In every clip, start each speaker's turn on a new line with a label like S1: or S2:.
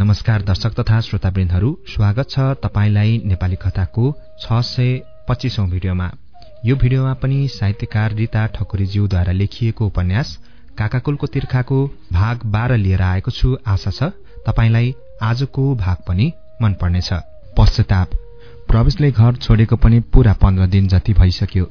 S1: नमस्कार दर्शक तथा श्रोतावृन्दहरू स्वागत छ तपाईँलाई नेपाली कथाको छ सय पच्चिसौं भिडियोमा। यो भिडियोमा पनि साहित्यकार रिता ठकुरीज्यूद्वारा लेखिएको उपन्यास काकाकुलको तिर्खाको भाग बाह्र लिएर आएको छु। आशा छ तपाईँलाई आजको भाग पनि मन पर्नेछ पश्चाताप प्रवेशले घर छोडेको पनि पूरा पन्ध्र दिन जति भइसक्यो।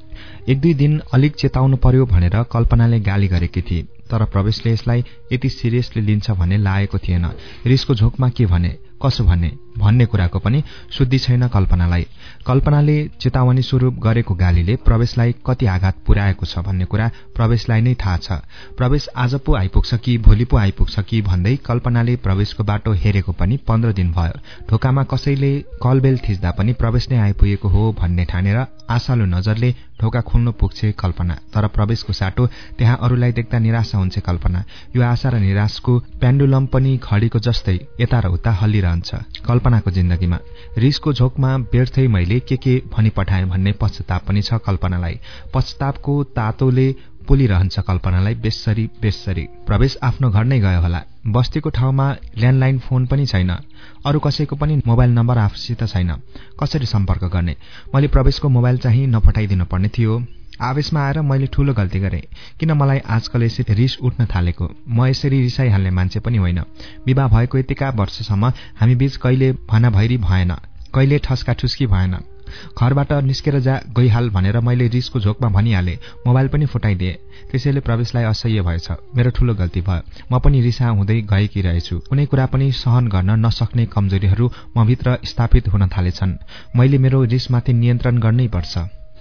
S1: एक दुई दिन अलिक चेताउनु पर्यो भनेर कल्पनाले गाली गरेकी थिए। तर प्रवेशले यसलाई यति सिरियसली लिन्छ भन्ने लागेको थिएन। रिसको झोकमा के भने कसो भन्ने भन्ने कुराको पनि शुद्धि छैन कल्पनालाई। कल्पनाले चेतावनी स्वरूप गरेको गालीले प्रवेशलाई कति आघात पुर्याएको छ भन्ने कुरा प्रवेशलाई नै थाहा छ। प्रवेश आज पो आइपुग्छ कि भोलि पो आइपुग्छ कि भन्दै कल्पनाले प्रवेशको बाटो हेरेको पनि पन्ध्र दिन भयो। ढोकामा कसैले कलबेल थिच्दा पनि प्रवेश नै आइपुगेको हो भन्ने ठानेर आशालु नजरले ढोका खुल्नु पुग्छे कल्पना तर प्रवेशको साटो त्यहाँ अरूलाई देख्दा निराशा हुन्छ कल्पना। यो आशा र निराशको पेन्डुलम पनि घडीको जस्तै यता र उता हल्लिरहन्छ कल्पनाको जिन्दगीमा। रिसको झोकमा व्यर्थै मैले के के भनी पठाएँ भन्ने पश्चाताप पनि छ कल्पनालाई। पश्चातापको तातोले पोलिरहन्छ कल्पनालाई बेसरी बेसरी। प्रवेश आफ्नो घर नै गयो होला। बस्तीको ठाउँमा ल्यान्डलाइन फोन पनि छैन। अरू कसैको पनि मोबाइल नम्बर आफूसित छैन। कसरी सम्पर्क गर्ने? मैले प्रवेशको मोबाइल चाहिँ नपठाइदिनु पर्ने थियो। आवेशमा आएर मैले ठूलो गल्ती गरेँ। किन मलाई आजकल यसरी रिस उठ्न थालेको? म यसरी रिसाइहाल्ने मान्छे पनि होइन। विवाह भएको यतिका वर्षसम्म हामी बीच कहिले भना भैरी भएन। कहिले ठस्का ठुस्की भएन। घरबाट निस्केर जा गइहाल भनेर मैले रिसको झोकमा भनिहालेँ। मोबाइल पनि फुटाइदिएँ। त्यसैले प्रवेशलाई असह्य भएछ। मेरो ठूलो गल्ती भयो। म पनि रिसा हुँदै गएकी रहेछु। कुनै कुरा पनि सहन गर्न नसक्ने कमजोरीहरू मभित्र स्थापित हुन थालेछन्। मैले मेरो रिसमाथि नियन्त्रण गर्नै पर्छ।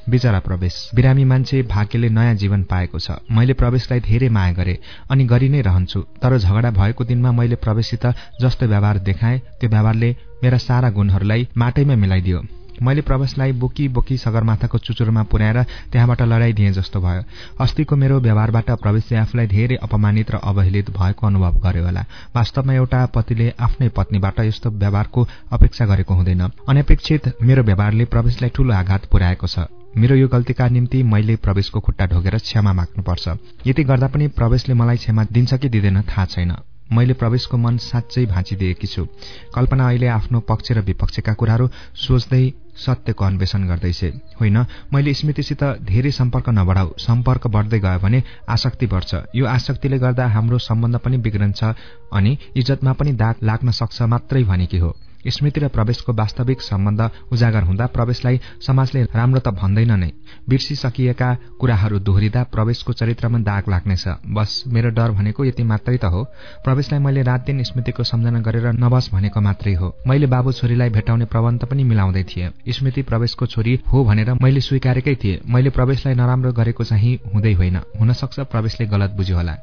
S1: बिचरा प्रवेश। बिरामी मान्छे भाग्यले नयाँ जीवन पाएको छ। मैले प्रवेशलाई धेरै माया गरे अनि गरि नै रहन्छु। तर झगडा भएको दिनमा मैले प्रवेशसित जस्तो व्यवहार देखाएँ। त्यो व्यवहारले मेरा सारा गुणहरूलाई माटैमा मिलाइदियो। मैले प्रवेशलाई बोकी बोकी सगरमाथाको चुचुरोमा पुर्याएर त्यहाँबाट लडाइदिएँ जस्तो भयो। अस्तिको मेरो व्यवहारबाट प्रवेशले आफूलाई धेरै अपमानित र अवहेलित भएको अनुभव गर्यो होला। वास्तवमा एउटा पतिले आफ्नै पत्नीबाट यस्तो व्यवहारको अपेक्षा गरेको हुँदैन। अनपेक्षित मेरो व्यवहारले प्रवेशलाई ठूलो आघात पुर्याएको छ। मेरो यो गल्तीका निम्ति मैले प्रवेशको खुट्टा ढोगेर क्षमा माग्नुपर्छ। यति गर्दा पनि प्रवेशले मलाई क्षमा दिन्छ कि दिँदैन थाहा छैन। मैले प्रवेशको मन साँच्चै भाँचिदिएकी छु। कल्पना अहिले आफ्नो पक्ष र विपक्षका कुराहरू सोच्दै सत्यको अन्वेषण गर्दैछ। होइन मैले स्मृतिसित धेरै सम्पर्क नबढाऊ। सम्पर्क बढ्दै गयो भने आसक्ति बढ्छ। यो आसक्तिले गर्दा हाम्रो सम्बन्ध पनि बिग्रन्छ अनि इज्जतमा पनि दाग लाग्न सक्छ मात्रै भनेकी हो। स्मृति र प्रवेशको वास्तविक सम्बन्ध उजागर हुँदा प्रवेशलाई समाजले राम्रो त भन्दैन नै। बिर्सिसकिएका कुराहरू दोहोरिँदा प्रवेशको चरित्रमा दाग लाग्नेछ। बस मेरो डर भनेको यति मात्रै त हो। प्रवेशलाई मैले रात दिन स्मृतिको सम्झना गरेर नबस भनेको मात्रै हो। मैले बाबु छोरीलाई भेटाउने प्रबन्ध पनि मिलाउँदै थिएँ। स्मृति प्रवेशको छोरी हो भनेर मैले स्वीकारेकै थिएँ। मैले प्रवेशलाई नराम्रो गरेको चाहिँ हुँदै होइन। हुनसक्छ प्रवेशले गलत बुझ्यो होला।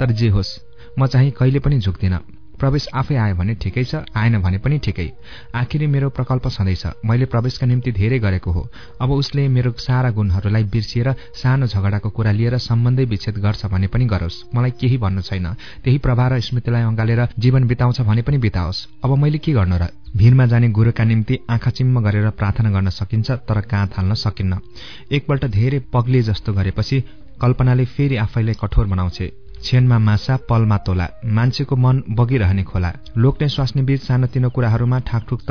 S1: तर जे होस् म चाहिँ कहिले पनि झुक्दिन। प्रवेश आफै आयो भने ठिकै छ आएन भने पनि ठिकै। आखिरी मेरो प्रकल्प छँदैछ मैले प्रवेशका निम्ति धेरै गरेको हो। अब उसले मेरो सारा गुणहरूलाई बिर्सिएर सानो झगडाको कुरा लिएर सम्बन्धै विच्छेद गर्छ भने पनि गरोस्। मलाई केही भन्नु छैन। त्यही प्रभाव र स्मृतिलाई अँगालेर जीवन बिताउँछ भने पनि बिताओस्। अब मैले के गर्नु र? भिरमा जाने गुरुका निम्ति आँखा चिम्म गरेर प्रार्थना गर्न सकिन्छ तर कहाँ थाल्न सकिन्न? एकपल्ट धेरै पग्ले जस्तो गरेपछि कल्पनाले फेरि आफैलाई कठोर बनाउँछ। छेनमा माछा पलमा तोला। मान्छेको मन बगिरहने खोला। लोक्ने स्वास्नी बीच सानोतिनो कुराहरूमा ठाकठुक त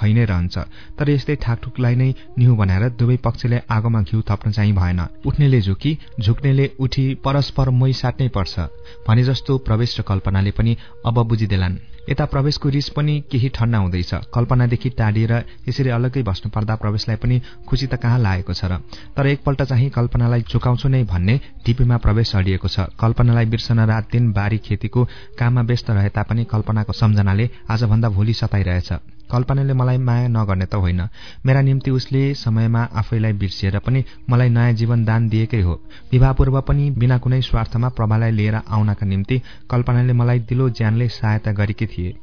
S1: भइ नै रहन्छ। तर यस्तै ठाकठुकलाई नै निहु बनाएर दुवै पक्षले आगोमा घिउ थप्न चाहिँ भएन। उठ्नेले झुकी झुक्नेले उठी परस्पर मोही साट्नै पर्छ भने जस्तो प्रवेश र कल्पनाले पनि अब बुझिदेलान्। यता प्रवेशको रिस पनि केही ठन्डा हुँदैछ। कल्पनादेखि टाढिएर यसरी अलग्गै बस्नु पर्दा प्रवेशलाई पनि खुसी त कहाँ लागेको छ र? तर एकपल्ट चाहिँ कल्पनालाई चुकाउँछु नै भन्ने टिपीमा प्रवेश अडिएको छ। कल्पनालाई बिर्सन रात दिन बारी खेतीको काममा व्यस्त रहे तापनि कल्पनाको सम्झनाले आजभन्दा भोलि सताइरहेछ। कल्पनाले मलाई माया नगर्ने त होइन। मेरा निम्ति उसले समयमा आफैलाई बिर्सिएर पनि मलाई नयाँ जीवन दान दिएकै हो। विवाहपूर्व पनि बिना कुनै स्वार्थमा प्रभालाई लिएर आउनका निम्ति कल्पनाले मलाई दिलो ज्यानले सहायता गरेकी थिए।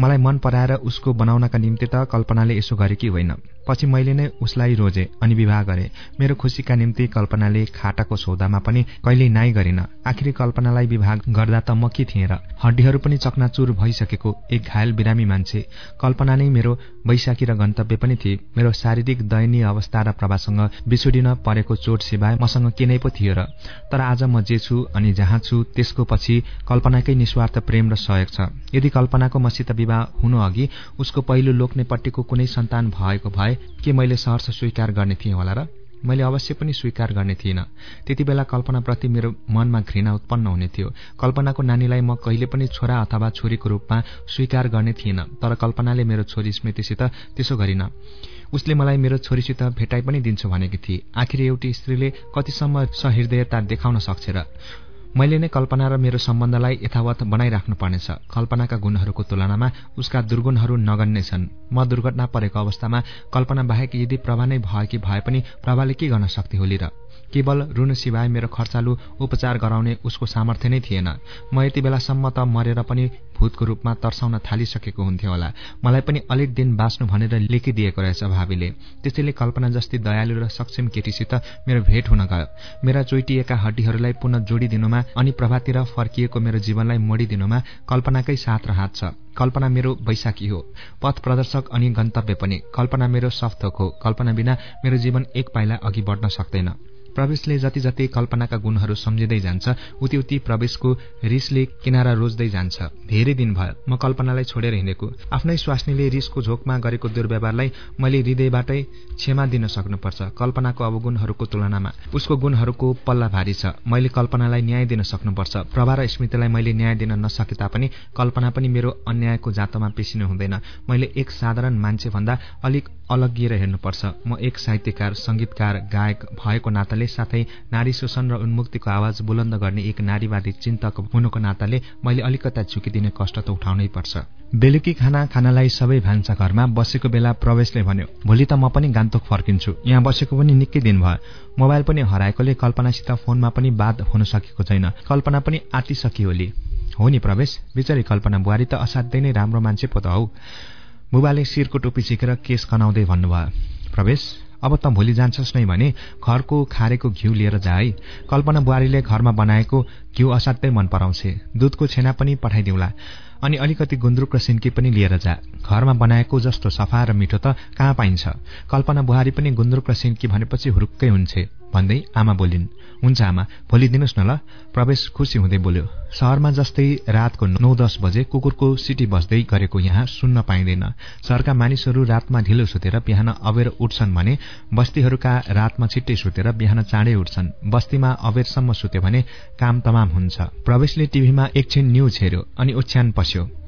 S1: मलाई मन पराएर उसको बनाउनका निम्ति त कल्पनाले यसो गरेकी होइन। पछि मैले नै उसलाई रोजे अनि विवाह गरे। मेरो खुसीका निम्ति कल्पनाले खाटाको सौदामा पनि कहिल्यै नाइ गरिन। आखिरी कल्पनालाई विवाह गर्दा त म के थिएँ र? हड्डीहरू पनि चकनाचुर भइसकेको एक घायल बिरामी मान्छे। कल्पना नै मेरो वैशाखी र गन्तव्य पनि थिए। मेरो शारीरिक दयनीय अवस्था र प्रभासँग बिछुडिन परेको चोट सिवाय मसँग के नै पो थियो र? तर आज म जे छु अनि जहाँ छु त्यसको पछि कल्पनाकै निस्वार्थ प्रेम र सहयोग छ। यदि कल्पनाको मसित विवाह हुनु अघि उसको पहिलो लोक्नेपट्टिको कुनै सन्तान भएको भए के मैले सहर्ष स्वीकार गर्ने थिएँ होला र मैले अवश्य पनि स्वीकार गर्ने थिइनँ। त्यति बेला कल्पनाप्रति मेरो मनमा घृणा उत्पन्न हुने थियो। कल्पनाको नानीलाई म कहिले पनि छोरा अथवा छोरीको रूपमा स्वीकार गर्ने थिइनँ तर कल्पनाले मेरो छोरी स्मृतिसित त्यसो गरिन। उसले मलाई मेरो छोरीसित भेटाइ पनि दिन्छु भनेकी थिए आखिर एउटी स्त्रीले कतिसम्म सहृदयता देखाउन सक्छ र मैले नै कल्पना र मेरो सम्बन्धलाई यथावत बनाइराख्नु पर्नेछ कल्पनाका गुणहरूको तुलनामा उसका दुर्गुणहरू नगन्ने छन्। म दुर्घटना परेको अवस्थामा कल्पना बाहेक यदि प्रभा नै भएकी भए पनि प्रभाले के गर्न सक्थे होली र? केवल ऋण सिवाय मेरो खर्चालु उपचार गराउने उसको सामर्थ्य नै थिएन। म यति बेलासम्म त मरेर पनि भूतको रूपमा तर्साउन थालिसकेको हुन्थ्यो होला। मलाई पनि अलिक दिन बाँच्नु भनेर लेखिदिएको रहेछ भावीले त्यसैले कल्पना जस्ती दयालु र सक्षम केटीसित मेरो भेट हुन गयो। मेरा चोइटिएका हड्डीहरूलाई पुनः जोडिदिनुमा अनि प्रभातिर फर्किएको मेरो जीवनलाई मोडिदिनुमा कल्पनाकै साथ र हात छ। कल्पना मेरो वैशाखी हो। पथ प्रदर्शक अनि गन्तव्य पनि। कल्पना मेरो सफ्थोक हो। कल्पना बिना मेरो जीवन एक पाइला अघि बढ्न सक्दैन। प्रवेशले जति जति कल्पनाका गुणहरू सम्झिँदै जान्छ उति उति प्रवेशको रिसले किनारा रोज्दै जान्छ। धेरै दिन भयो म कल्पनालाई छोडेर हिँडेको। आफ्नै स्वास्नीले रिसको झोकमा गरेको दुर्व्यवहारलाई मैले हृदयबाटै क्षमा दिन सक्नुपर्छ कल्पनाको अवगुणहरूको तुलनामा। उसको गुणहरूको पल्ला भारी छ मैले कल्पनालाई न्याय दिन सक्नुपर्छ। प्रभा र स्मृतिलाई मैले न्याय दिन नसके तापनि कल्पना पनि मेरो अन्यायको जातोमा पेसिनु हुँदैन। मैले एक साधारण मान्छे भन्दा अलिक अलगिएर हेर्नुपर्छ। म एक साहित्यकार संगीतकार गायक भएको नाताले साथै नारी शोषण र उन्मुक्तिको आवाज बुलन्द गर्ने एक नारीवादी चिन्तक हुनुको नाताले मैले अलिकता झुकिदिने कष्ट त उठाउनै पर्छ। बेलुकी खाना खानालाई सबै भान्सा घरमा बसेको बेला प्रवेशले भन्यो भोलि त म पनि गान्तोक फर्किन्छु। यहाँ बसेको पनि निकै दिन भयो। मोबाइल पनि हराएकोले कल्पनासित फोनमा पनि बात हुन सकेको छैन। कल्पना पनि आतिसकियो होली। हो नि प्रवेश? बिचरी कल्पना बुहारी त असाध्यै नै राम्रो मान्छे पो त हौ। बुबाले शिरको टोपी झिकेर केस कनाउँदै भन्नुभयो प्रवेश अब त भोलि जान्छस् नै भने घरको खारेको घिउ लिएर जा है कल्पना बुहारीले घरमा बनाएको घिउ असाध्यै मन पराउँछे। दुधको छेना पनि पठाइदिउँला। अनि अलिकति गुन्द्रुक र सिन्की पनि लिएर जा। घरमा बनाएको जस्तो सफा र मिठो त कहाँ पाइन्छ? कल्पना बुहारी पनि गुन्द्रुक र सिन्की भनेपछि हुरुक्कै हुन्छे। भन्दै आमा बोलिन्। हुन्छ आमा भोलि दिनुहोस् न ल। प्रवेश खुसी हुँदै बोल्यो। सहरमा जस्तै रातको नौ दस बजे कुकुरको सिटी बस्दै गरेको यहाँ सुन्न पाइँदैन। सहरका मानिसहरू रातमा ढिलो सुतेर बिहान अबेर उठ्छन् भने बस्तीहरूका रातमा छिट्टै सुतेर बिहान चाँडै उठ्छन्। बस्तीमा अबेरसम्म सुत्यो भने काम तमाम हुन्छ। प्रवेशले टिभीमा एकछिन न्युज हेऱ्यो अनि ओछ्यान पस्यो।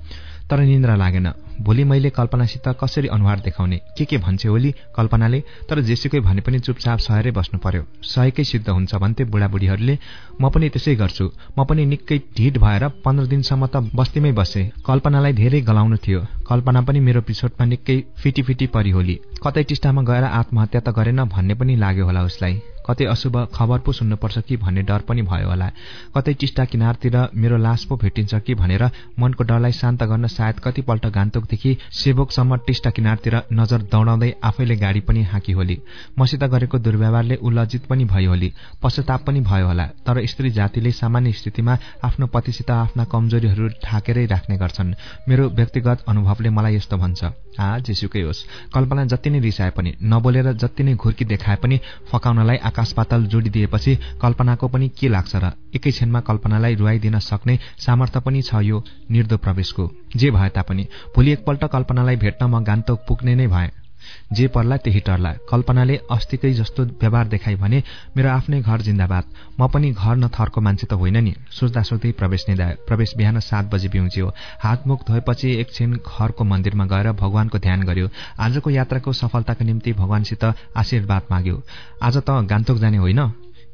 S1: तर निन्द्रा लागेन। भोलि मैले कल्पनासित कसरी अनुहार देखाउने? के के भन्छे होली कल्पनाले? तर जेसुकै भने पनि चुपचाप सहेरै बस्नु पर्यो। सहेकै सिद्ध हुन्छ भन्थे बुढाबुढीहरूले। म पनि त्यसै गर्छु। म पनि निकै ढिट भएर पन्ध्र दिनसम्म त बस्तीमै बसे। कल्पनालाई धेरै गलाउनु थियो। कल्पना पनि मेरो पिछोटमा निकै फिटी फिटी परि होली। कतै टिस्टामा गएर आत्महत्या त गरेन भन्ने पनि लाग्यो होला उसलाई। कतै अशुभ खबर पो सुन्नुपर्छ कि भन्ने डर पनि भयो होला। कतै टिस्टा किनारतिर मेरो लास पो भेटिन्छ कि भनेर मनको डरलाई शान्त गर्न सायद कतिपल्ट गान्तोकदेखि सेवकसम्म टिस्टा किनारतिर नजर दौडाउँदै आफैले गाडी पनि हाँकी होली। मसित गरेको दुर्व्यवहारले उल्लजित पनि भयो होली। पश्चाताप पनि भयो होला तर स्त्री जातिले सामान्य स्थितिमा आफ्नो पतिसित आफ्ना कमजोरीहरू ढाकेरै राख्ने गर्छन्। मेरो व्यक्तिगत अनुभवले मलाई यस्तो भन्छ। आ जेसुकै होस्। कल्पना जति नै रिसाए पनि नबोलेर जति नै घुर्की देखाए पनि फकाउनलाई आकाश जोडिदिएपछि कल्पनाको पनि के लाग्छ र एकैछिनमा कल्पनालाई रुवाइदिन सक्ने सामर्थ्य पनि छ यो निर्दो प्रवेशको। जे भए तापनि भोलि एकपल्ट कल्पनालाई भेट्न म गान्तोक पुग्ने नै भए। जे पर्ला त्यही टर्ला। कल्पनाले अस्तिकै जस्तो व्यवहार देखाई भने मेरो आफ्नै घर जिन्दाबाद। म पनि घर नथर्को मान्छे त होइन नि। सोच्दा सोच्दै प्रवेश निधायो प्रवेश बिहान सात बजी पिउँच्यो हातमुख धोएपछि एकछिन घरको मन्दिरमा गएर भगवानको ध्यान गर्यो। आजको यात्राको सफलताको निम्ति भगवानसित आशीर्वाद माग्यो। आज त गान्तोक जाने होइन?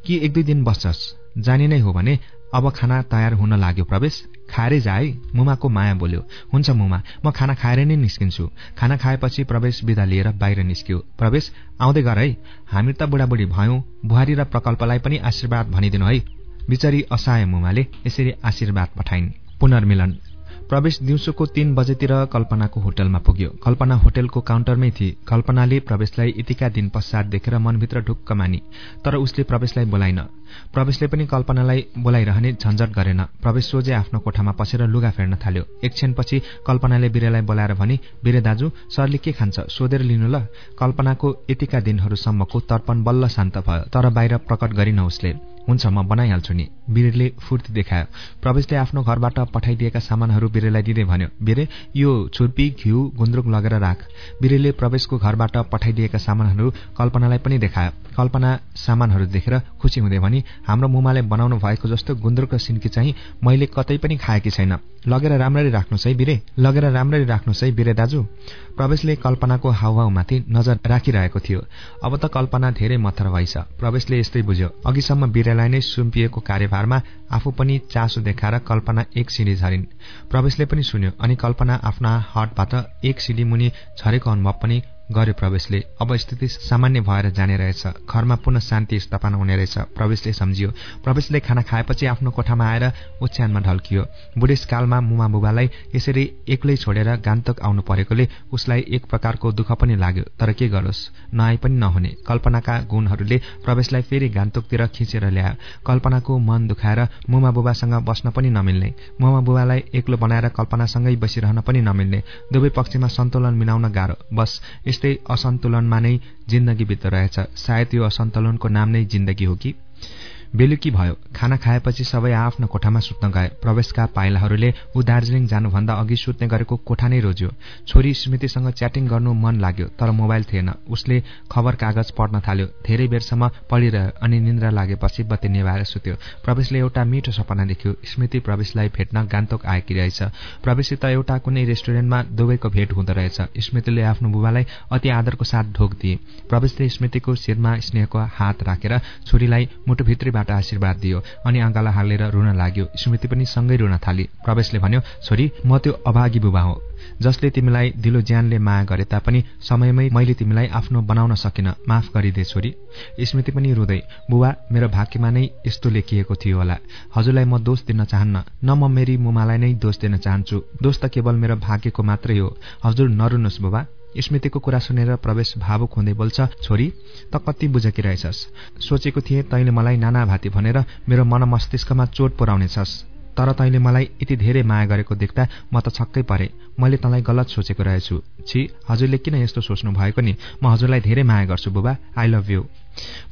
S1: कि एक दुई दिन बस्छस्? जाने नै हो भने अब खाना तयार हुन लाग्यो प्रवेश। खाएरै जा है मुमाको माया बोल्यो। हुन्छ मुमा म खाना खाएर नै निस्किन्छु। खाना खाएपछि प्रवेश विदा लिएर बाहिर निस्क्यो। प्रवेश आउँदै गर है। हामी त बुढाबुढी भयौं। बुहारी र प्रकल्पलाई पनि आशीर्वाद भनिदिनु है। बिचरी असहाय मुमाले यसरी आशीर्वाद पठाइन्। पुनर्मिलन। प्रवेश दिउँसोको तीन बजेतिर कल्पनाको होटलमा पुग्यो। कल्पना होटलको काउन्टरमै थिए। कल्पनाले प्रवेशलाई यतिका दिन पश्चात देखेर मनभित्र ढुक्क मानी तर उसले प्रवेशलाई बोलाइन। प्रवेशले पनि कल्पनालाई बोलाइरहने झन्झट गरेन। प्रवेश सोझे आफ्नो कोठामा पसेर लुगा फेर्न थाल्यो। एकछिनपछि कल्पनाले बिरेलाई बोलाएर भने बिरे दाजु सरले के खान्छ? सोधेर लिनु ल। कल्पनाको यतिका दिनहरूसम्मको तर्पण बल्ल शान्त भयो तर बाहिर प्रकट गरिन उसले। हुन्छ म बनाइहाल्छु नि। बिरेले फुर्ती देखायो। प्रवेशले आफ्नो घरबाट पठाइदिएका सामानहरू बिरेलाई दिँदै भन्यो बिरे यो छुर्पी घिउ गुन्द्रुक लगेर राख। बिरेले प्रवेशको घरबाट पठाइदिएका सामानहरू कल्पनालाई पनि देखायो। कल्पना सामानहरू देखेर खुसी हुँदै भनी हाम्रो मुमाले बनाउनु भएको जस्तो गुन्द्रुक र सिन्की चाहिँ मैले कतै पनि खाएकी छैन। लगेर राम्ररी राख्नुहोस् है बिरे। लगेर राम्ररी राख्नुहोस् है बिरे दाजु। प्रवेशले कल्पनाको हाउहाउमाथि नजर राखिरहेको थियो। अब त कल्पना धेरै मथर भइछ प्रवेशले यस्तै बुझ्यो अघिसम्म बिरेलाई नै सुम्पिएको कार्यभारमा आफू पनि चासो देखाएर कल्पना एक सिडी झरिन्। प्रवेशले पनि सुन्यो अनि कल्पना आफ्ना हटबाट एक सिडी मुनि झरेको अनुभव पनि गर्यो प्रवेशले। अब स्थिति सामान्य भएर जाने रहेछ। घरमा पुनः शान्ति स्थापना हुने रहेछ। प्रवेशले सम्झियो। प्रवेशले खाना खाएपछि आफ्नो कोठामा आएर ओछ्यानमा ढल्कियो। बुढेसकालमा मुमा बुबालाई यसरी एक्लै छोडेर गान्तोक आउनु परेकोले उसलाई एक प्रकारको दुःख पनि लाग्यो। तर के गरोस्? नआई पनि नहुने। कल्पनाका गुणहरूले प्रवेशलाई फेरि गान्तोकतिर खिचेर ल्यायो कल्पनाको मन दुखाएर मुमा बुबासँग बस्न पनि नमिल्ने। मुमा बुबालाई एक्लो बनाएर कल्पनासँगै बसिरहन पनि नमिल्ने। दुवै पक्षमा सन्तुलन मिलाउन गाह्रो। बस यस्तै असन्तुलनमा नै जिन्दगी बित्दो रहेछ। सायद यो असन्तुलनको नाम नै जिन्दगी हो कि? बेलुकी भयो। खाना खाएपछि सबै आफ्नो कोठामा सुत्न गए। प्रवेशका पाइलाहरूले ऊ दार्जिलिङ जानुभन्दा अघि सुत्ने गरेको कोठा नै रोज्यो। छोरी स्मृतिसँग च्याटिङ गर्नु मन लाग्यो तर मोबाइल थिएन। उसले खबर कागज पढ्न थाल्यो। धेरै बेरसम्म पढिरह्यो अनि निन्द्रा लागेपछि बत्ती निभाएर सुत्यो। प्रवेशले एउटा मिठो सपना देख्यो। स्मृति प्रवेशलाई भेट्न गान्तोक आएकी रहेछ। प्रवेशसित एउटा कुनै रेस्टुरेन्टमा दुवैको भेट हुँदो रहेछ। स्मृतिले आफ्नो बुबालाई अति आदरको साथ ढोक दिए। प्रवेशले स्मृतिको शिरमा स्नेहको हात राखेर छोरीलाई मुटुभित्रीबाट बाट आशीर्वाद दियो अनि अङ्गाला हालेर रुन लाग्यो। स्मृति पनि सँगै रुन थाली। प्रवेशले भन्यो छोरी म त्यो अभागी बुबा हो। जसले तिमीलाई दिलो ज्यानले माया गरे तापनि समयमै मैले तिमीलाई आफ्नो बनाउन सकिन माफ गरिदे छोरी स्मृति पनि रुँदै बुबा मेरो भाग्यमा नै यस्तो लेखिएको थियो होला। हजुरलाई म दोष दिन चाहन्न। न म मेरी मुमालाई नै दोष दिन चाहन्छु। दोष त केवल मेरो भाग्यको मात्रै हो। हजुर नरुनुहोस् बुबा। स्मृतिको कुरा सुनेर प्रवेश भावुक हुँदै बोल्छ छोरी त कति बुझकी रहेछस्। सोचेको थिएँ तैँले मलाई नाना भाती भनेर मेरो मन मस्तिष्कमा चोट पुर्याउनेछस्। तर तैँले मलाई यति धेरै माया गरेको देख्दा म त छक्कै परे। मैले तँलाई गलत सोचेको रहेछु। छि हजुरले किन यस्तो सोच्नु भएको नि? म हजुरलाई धेरै माया गर्छु बुबा। आई लभ यु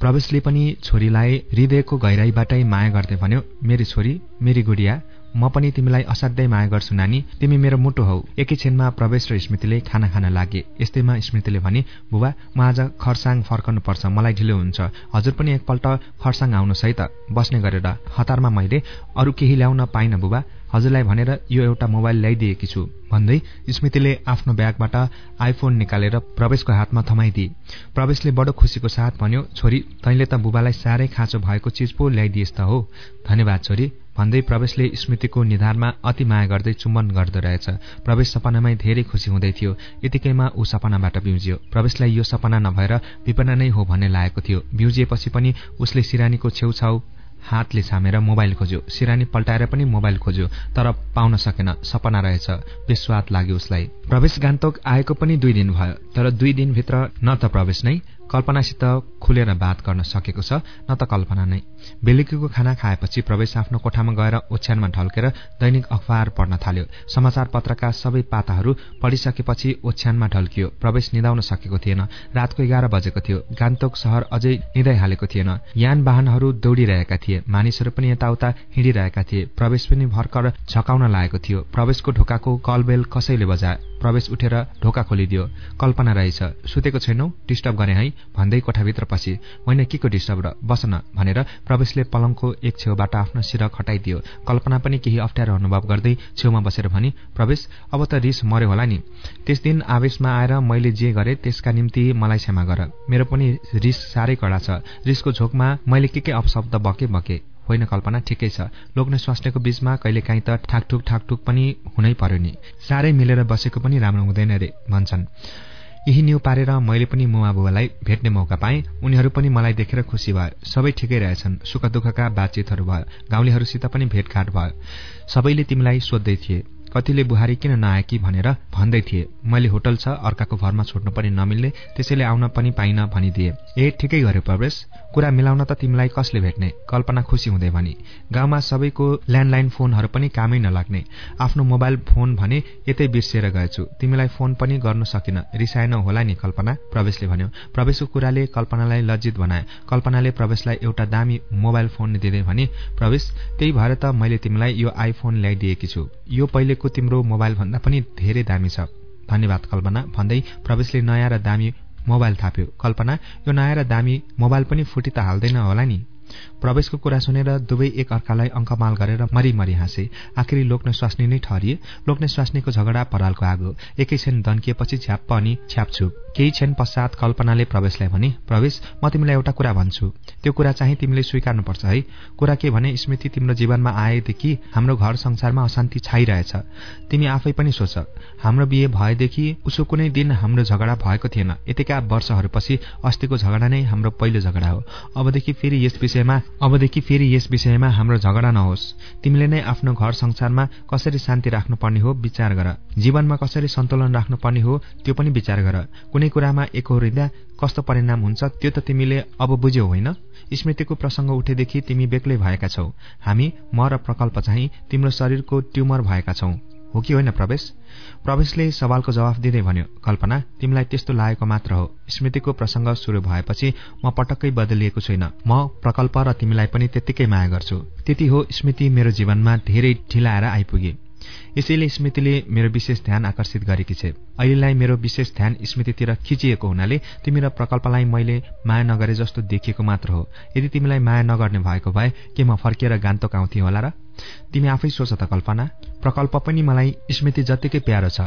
S1: प्रवेशले पनि छोरीलाई हृदयको गहिराईबाटै माया गर्दै भन्यो मेरी छोरी मेरी गुडिया म पनि तिमीलाई असाध्यै माया गर्छु नानी। तिमी मेरो मुटु हौ। एकैछिनमा प्रवेश र स्मृतिले खाना खान लागे। यस्तैमा स्मृतिले भने बुबा म आज खरसाङ फर्कनुपर्छ। मलाई ढिलो हुन्छ। हजुर पनि एकपल्ट खरसाङ आउनुहोस् है त। बस्ने गरेर। हतारमा मैले अरू केही ल्याउन पाइन बुबा। हजुरलाई भनेर यो एउटा मोबाइल ल्याइदिएकी छु। भन्दै स्मृतिले आफ्नो ब्यागबाट आइफोन निकालेर प्रवेशको हातमा थमाइदिए। प्रवेशले बडो खुसीको साथ भन्यो छोरी तैँले त बुबालाई साह्रै खाँचो भएको चिज पो ल्याइदिएस् त हो। धन्यवाद छोरी। भन्दै प्रवेशले स्मृतिको निधारमा अति माया गर्दै चुम्बन गर्दो रहेछ। प्रवेश सपनामै धेरै खुसी हुँदै थियो। यतिकैमा ऊ सपनाबाट बिउजियो। प्रवेशलाई यो सपना नभएर विपना नै हो भन्ने लागेको थियो। बिउजिएपछि पनि उसले सिरानीको छेउछाउ हातले छामेर मोबाइल खोज्यो। सिरानी पल्टाएर पनि मोबाइल खोज्यो तर पाउन सकेन। सपना रहेछ। विश्वास लाग्यो उसलाई। प्रवेश गान्तोक आएको पनि दुई दिन भयो तर दुई दिनभित्र न त प्रवेश नै कल्पनासित खुलेर बात गर्न सकेको छ न त कल्पना नै। बेलुकीको खाना खाएपछि प्रवेश आफ्नो कोठामा गएर ओछ्यानमा ढल्केर दैनिक अखबार पढ्न थाल्यो। समाचार पत्रका सबै पाताहरू पढिसकेपछि ओछ्यानमा ढल्कियो। प्रवेश निदाउन सकेको थिएन। रातको एघार बजेको थियो। गान्तोक सहर अझै निदाइ हालेको थिएन। यान वाहनहरू दौडिरहेका थिए। मानिसहरू पनि यताउता हिँडिरहेका थिए। प्रवेश पनि भर्खर झकाउन लागेको थियो। प्रवेशको ढोकाको कलबेल कसैले बजाए? प्रवेश उठेर ढोका खोलिदियो। कल्पना रहेछ। सुतेको छैनौ? डिस्टर्ब गरे है। भन्दै कोठाभित्र पछि होइन के को डिस्टर्ब र बसन? भनेर प्रवेशले पलङको एक छेउबाट आफ्नो शिर खटाइदियो। कल्पना पनि केही अप्ठ्यारो अनुभव गर्दै छेउमा बसेर भनी प्रवेश अब त रिस मर्यो होला नि। त्यस दिन आवेशमा आएर मैले जे गरे त्यसका निम्ति मलाई क्षमा गर। मेरो पनि रिस साह्रै कडा छ। रिसको झोकमा मैले के के अपशब्द बके बके। होइन कल्पना ठिकै छ। लोग्ने स्वास्थ्यको बीचमा कहिले काहीँ त ठाकठुक ठाकठुक पनि हुनै पर्यो नि। साह्रै मिलेर बसेको पनि राम्रो हुँदैन रे भन्छन्। यही न्यु पारेर मैले पनि बुवालाई भेट्ने मौका पाएँ। उनीहरू पनि मलाई देखेर खुसी भयो सबै ठिकै रहेछन्। सुख दुःखका बातचितहरू भयो। गाउँलेहरूसित पनि भेटघाट भयो। सबैले तिमीलाई सोध्दै थिए। कतिले बुहारी किन नआएकी भनेर भन्दै थिए। मैले होटल छ अर्काको घरमा छोड्नु पनि नमिल्ने त्यसैले आउन पनि पाइन भनिदिए। ए ठिकै गर्यो प्रवेश। कुरा मिलाउन त तिमीलाई कसले भेट्ने? कल्पना खुसी हुँदै भनी। गाउँमा सबैको ल्यान्डलाइन फोनहरू पनि कामै नलाग्ने। आफ्नो मोबाइल फोन भने यतै बिर्सिएर गएछु। तिमीलाई फोन पनि गर्नु सकिन। रिसाएन होला नि कल्पना प्रवेशले भन्यो। प्रवेशको कुराले कल्पनालाई लज्जित बनाए कल्पनाले प्रवेशलाई एउटा दामी मोबाइल फोन दिँदै भने प्रवेश त्यही भएर त मैले तिमीलाई यो आइफोन ल्याइदिएकी छु। यो पहिलेको तिम्रो मोबाइल भन्दा पनि धेरै दामी छ। धन्यवाद कल्पना। भन्दै प्रवेशले नयाँ र दामी मोबाइल थाप्यो। कल्पना यो नयाँ र दामी मोबाइल पनि फुटी त हाल्दैन होला नि? प्रवेशको कुरा सुनेर दुवै एक अर्कालाई अङ्कमाल गरेर मरिमरि हाँसे। आखिरी लोक्ने स्वास्नी नै ठहरिए। लोक्ने स्वास्नीको झगडा परालको आगो। एकैछिन दन्किएपछि छ्याप्प अनि छ्यापछुप। केही क्षण पश्चात कल्पनाले प्रवेशलाई भने प्रवेश म तिमीलाई एउटा कुरा भन्छु। त्यो कुरा चाहिँ तिमीले स्वीकार्नुपर्छ है। कुरा के भने स्मृति तिम्रो जीवनमा आएदेखि हाम्रो घर संसारमा अशान्ति छाइरहेछ। तिमी आफै पनि सोच। हाम्रो बिहे भएदेखि उसो कुनै दिन हाम्रो झगडा भएको थिएन। यतिका वर्षहरूपछि अस्तिको झगडा नै हाम्रो पहिलो झगडा हो। अबदेखि फेरि यस विषयमा अबदेखि फेरि यस विषयमा हाम्रो झगडा नहोस्। तिमीले नै आफ्नो घर संसारमा कसरी शान्ति राख्नुपर्ने हो विचार गर। जीवनमा कसरी सन्तुलन राख्नुपर्ने हो त्यो पनि विचार गर। कुनै कुरामा एकहोरिँदा कस्तो परिणाम हुन्छ त्यो त तिमीले अब बुझ्यौ होइन? स्मृतिको प्रसङ्ग उठेदेखि तिमी बेग्लै भएका छौ। हामी म र प्रकल्प चाहिँ तिम्रो शरीरको ट्युमर भएका छौं। हो कि होइन प्रवेश? प्रवेशले सवालको जवाफ दिँदै भन्यो कल्पना तिमीलाई त्यस्तो लागेको मात्र हो। स्मृतिको प्रसङ्ग सुरु भएपछि म पटक्कै बदलिएको छैन। म प्रकल्प र तिमीलाई पनि त्यत्तिकै माया गर्छु। त्यति हो स्मृति मेरो जीवनमा धेरै ढिलाएर आइपुगे। यसैले स्मृतिले मेरो विशेष ध्यान आकर्षित गरेकी छे। अहिलेलाई मेरो विशेष ध्यान स्मृतितिर खिचिएको हुनाले तिमी र प्रकल्पलाई मैले माया नगरे जस्तो देखिएको मात्र हो। यदि तिमीलाई माया नगर्ने भएको भए के म फर्किएर गान्तोक आउँथे होला र? तिमी आफै सोच त कल्पना। प्रकल्प पनि मलाई स्मृति जत्तिकै प्यारो छ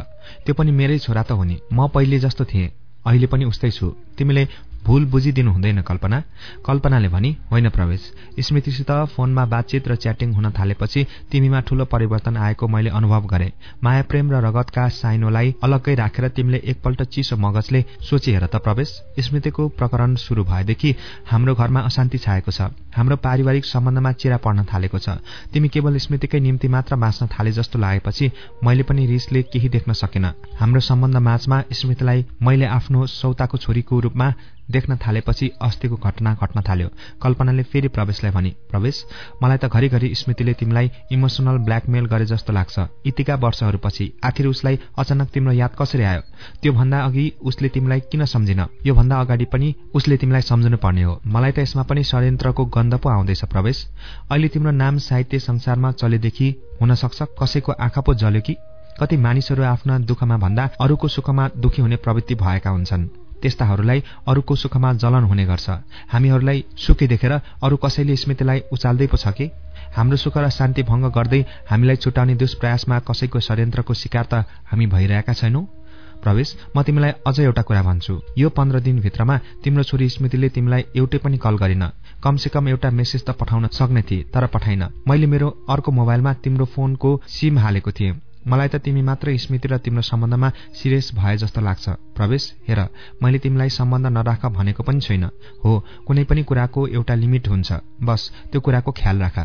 S1: त्यो पनि मेरै छोरा त हो नि म पहिले जस्तो थिएँ। अहिले पनि उस्तै छु। तिमीले भूल बुझिदिनु हुँदैन कल्पना। कल्पनाले भनी होइन प्रवेश। स्मृतिसित फोनमा बातचित र च्याटिङ हुन थालेपछि तिमीमा ठूलो परिवर्तन आएको मैले अनुभव गरे। माया प्रेम र रगतका साइनोलाई अलग्गै राखेर तिमीले एकपल्ट चिसो मगजले सोचिहेर त प्रवेश। स्मृतिको प्रकरण शुरू भएदेखि हाम्रो घरमा अशान्ति छाएको छ। हाम्रो पारिवारिक सम्बन्धमा चिरा पर्न थालेको छ। तिमी केवल स्मृतिकै निम्ति मात्र बाँच्न थाले जस्तो लागेपछि मैले पनि रिसले केही देख्न सकेन। हाम्रो सम्बन्ध माझमा स्मृतिलाई मैले आफ्नो सौताको छोरीको रूपमा देख्न थालेपछि अस्तिको घटना घट्न थाल्यो। कल्पनाले फेरि प्रवेशलाई भनी प्रवेश मलाई त घरिघरि स्मृतिले तिमीलाई इमोसनल ब्ल्याकमेल गरे जस्तो लाग्छ। यतिका वर्षहरूपछि आखिर उसलाई अचानक तिम्रो याद कसरी आयो? त्यो भन्दा अघि उसले तिमीलाई किन सम्झिन? यो भन्दा अगाडि पनि उसले तिमीलाई सम्झनु पर्ने हो। मलाई त यसमा पनि षड्यन्त्रको गन्ध पो आउँदैछ प्रवेश। अहिले तिम्रो नाम साहित्य संसारमा चलेदेखि हुन सक्छ? कसैको आँखा पो जल्यो कि? कति मानिसहरू आफ्ना दुःखमा भन्दा अरूको सुखमा दुखी हुने प्रवृत्ति भएका हुन्छन्। त्यस्ताहरूलाई अरूको सुखमा जलन हुने गर्छ। हामीहरूलाई सुखी देखेर अरू कसैले स्मृतिलाई उचाल्दै पो छ कि? हाम्रो सुख र शान्ति भङ्ग गर्दै हामीलाई छुटाउने दुष्प्रयासमा कसैको षड्यन्त्रको शिकार त हामी भइरहेका छैनौं? प्रवेश म तिमीलाई अझ एउटा कुरा भन्छु। यो पन्ध्र दिनभित्रमा तिम्रो छोरी स्मृतिले तिमीलाई एउटै पनि कल गरिन। कमसेकम एउटा मेसेज त पठाउन सक्ने थिए तर पठाइन। मैले मेरो अर्को मोबाइलमा तिम्रो फोनको सिम हालेको थिएँ। मलाई त तिमी मात्र स्मृति र तिम्रो सम्बन्धमा सिरियस भए जस्तो लाग्छ। प्रवेश हेर मैले तिमीलाई सम्बन्ध नराख भनेको पनि छैन। हो कुनै पनि कुराको एउटा लिमिट हुन्छ। बस त्यो कुराको ख्याल राख।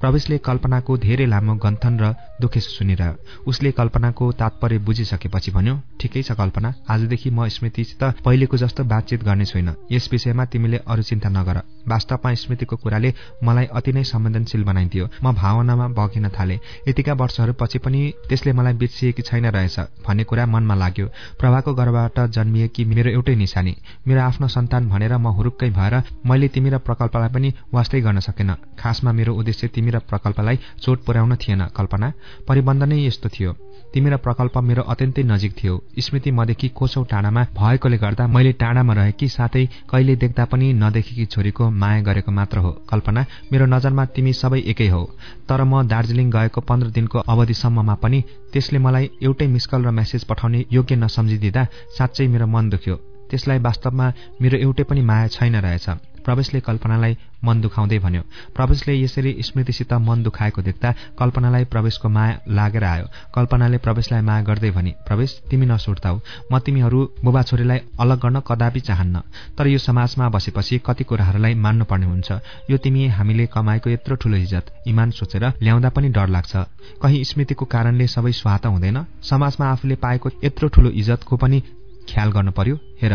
S1: प्रवेशले कल्पनाको धेरै लामो गन्थन र दुखेस सुनेर उसले कल्पनाको तात्पर्य बुझिसकेपछि भन्यो ठिकै छ कल्पना आजदेखि म स्मृतिसित पहिलेको जस्तो बातचित गर्ने छैन यस विषयमा तिमीले अरू चिन्ता नगर। वास्तवमा स्मृतिको कुराले मलाई अति नै संवेदनशील बनाइदियो। म भावनामा बगिन थाले। यतिका वर्षहरूपछि पनि त्यसले मलाई बिर्सिएकी छैन रहेछ भन्ने कुरा मनमा लाग्यो। प्रभाको गर्भबाट जन्मिएकी मेरो एउटै निशानी? मेरो आफ्नो सन्तान भनेर म हुरुक्कै भएर मैले तिमी र प्रकल्पलाई पनि वास्तै गर्न सकेन। खासमा मेरो उद्देश्य तिमी र प्रकल्पलाई चोट पुर्याउन थिएन कल्पना। परिबन्ध नै यस्तो थियो। तिमी र प्रकल्प मेरो अत्यन्तै नजिक थियो। स्मृति मदेखि कोसौँ टाढामा भएकोले गर्दा मैले टाढामा रहेकी साथै कहिले देख्दा पनि नदेखेकी छोरीको माया गरेको मात्र हो। कल्पना मेरो नजरमा तिमी सबै एकै हौ। तर म दार्जिलिङ गएको पन्ध्र दिनको अवधिसम्ममा पनि त्यसले मलाई एउटै मिसकल र मेसेज पठाउने योग्य नसम्झिदिँदा साँच्चै मेरो मन दुख्यो। त्यसलाई वास्तवमा मेरो एउटै पनि माया छैन रहेछ। प्रवेशले कल्पनालाई मन दुखाउँदै भन्यो। प्रवेशले यसरी स्मृतिसित मन दुखाएको देख्दा कल्पनालाई प्रवेशको माया लागेर आयो। कल्पनाले प्रवेशलाई माया गर्दै भने प्रवेश तिमी नसुर्ताऊ म तिमीहरू बुबा छोरीलाई अलग गर्न कदापि चाहन्न। तर यो समाजमा बसेपछि कति कुराहरूलाई मान्नुपर्ने हुन्छ। यो तिमी हामीले कमाएको यत्रो ठूलो इज्जत। इमान सोचेर ल्याउँदा पनि डर लाग्छ। कहीँ स्मृतिको कारणले सबै स्वात हुँदैन। समाजमा आफूले पाएको यत्रो ठूलो इज्जतको पनि ख्याल गर्नु पर्यो। हेर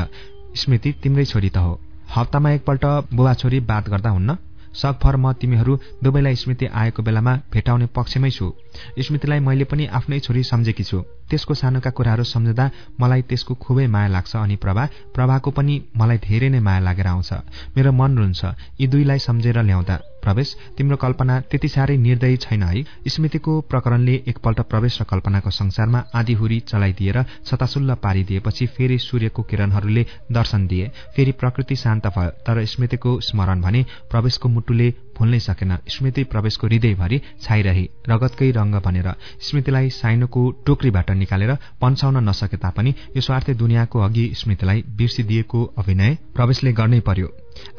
S1: स्मृति तिम्रै छोरी त हो। हप्तामा एकपल्ट बुबा छोरी बात गर्दा हुन्न। सकभर म तिमीहरू दुवैलाई स्मृति आएको बेलामा भेटाउने पक्षमै छु। स्मृतिलाई मैले पनि आफ्नै छोरी सम्झेकी छु। त्यसको सानोका कुराहरू सम्झँदा मलाई त्यसको खुबै माया लाग्छ अनि प्रभा प्रभाको पनि मलाई धेरै नै माया लागेर आउँछ। मेरो मन रुन्छ। यी दुईलाई सम्झेर ल्याउँदा। प्रवेश। तिम्रो कल्पना त्यति साह्रै निर्दयी छैन है। स्मृतिको प्रकरणले एकपल्ट प्रवेश र कल्पनाको संसारमा आधीहुरी चलाइदिएर छतासुल्ल पारिदिएपछि फेरि सूर्यको किरणहरूले दर्शन दिए। फेरि प्रकृति शान्त भयो। तर स्मृतिको स्मरण भने प्रवेशको मुटुले भुल्नै सकेन। स्मृति प्रवेशको हृदयभरि छाइरहे। रगतकै रंग भनेर स्मृतिलाई साइनोको टोकरीबाट निकालेर पन्साउन नसके तापनि यो स्वार्थी दुनियाँको अघि स्मृतिलाई बिर्सिदिएको अभिनय प्रवेशले गर्नै पर्यो।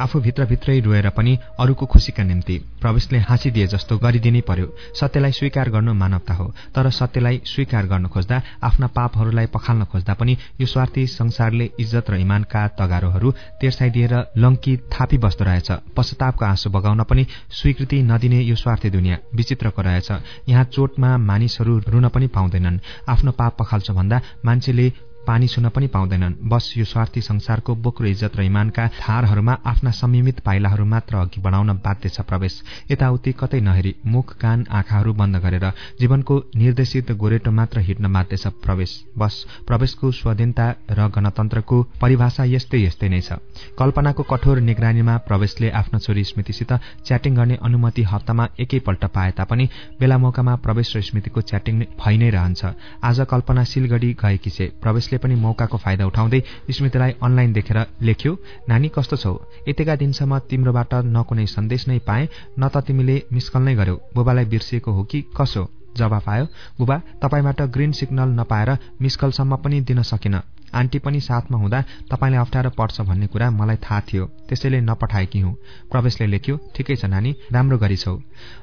S1: आफू भित्रभित्रै रोएर पनि अरूको खुसीका निम्ति प्रवेशले हाँसिदिए जस्तो गरिदिनै पर्यो। सत्यलाई स्वीकार गर्नु मानवता हो तर सत्यलाई स्वीकार गर्न खोज्दा आफ्ना पापहरूलाई पखाल्न खोज्दा पनि यो स्वार्थी संसारले इज्जत र इमानका तगारोहरू तेर्साइदिएर लङ्की थापी बस्दो रहेछ। पश्चातापको आँसु बगाउन पनि स्वीकृति नदिने यो स्वार्थी दुनियाँ विचित्रको रहेछ। यहाँ चोटमा मानिसहरू रुन पनि पाउँदैनन्। आफ्नो पाप पखाल्छ भन्दा मान्छेले पानी छुन पनि पाउँदैनन्। बस यो स्वार्थी संसारको बोक्रो इज्जत र इमानका धारहरूमा आफ्ना संयमित पाइलाहरू मात्र अघि बढाउन बाध्य छ प्रवेश। यताउति कतै नहेरी मुख कान आँखाहरू बन्द गरेर जीवनको निर्देशित गोरेटो मात्र हिँड्न बाध्य छ प्रवेश। बस प्रवेशको स्वाधीनता र गणतन्त्रको परिभाषा यस्तै यस्तै नै छ। कल्पनाको कठोर निगरानीमा प्रवेशले आफ्नो छोरी स्मृतिसित च्याटिङ गर्ने अनुमति हप्तामा एकैपल्ट पाए तापनि बेला मौकामा प्रवेश र स्मृतिको च्याटिङ भइ नै रहन्छ। आज कल्पना सिलगढी गएकी छे प्रवेशले उसले पनि मौकाको फाइदा उठाउँदै स्मृतिलाई अनलाइन देखेर लेख्यो नानी कस्तो छौ? यतिका दिनसम्म तिम्रोबाट न कुनै सन्देश नै पाए न त तिमीले मिसकल नै गर्यौ। बुबालाई बिर्सिएको हो कि? कसो? जवाफ आयो बुबा तपाईँबाट ग्रिन सिग्नल नपाएर मिसकलसम्म पनि दिन सकिन। आन्टी पनि साथमा हुँदा तपाईँलाई अप्ठ्यारो पर्छ भन्ने कुरा मलाई थाहा थियो। त्यसैले नपठाएकी हुँ। प्रवेशले लेख्यो ठिकै छ नानी राम्रो गरी छौ।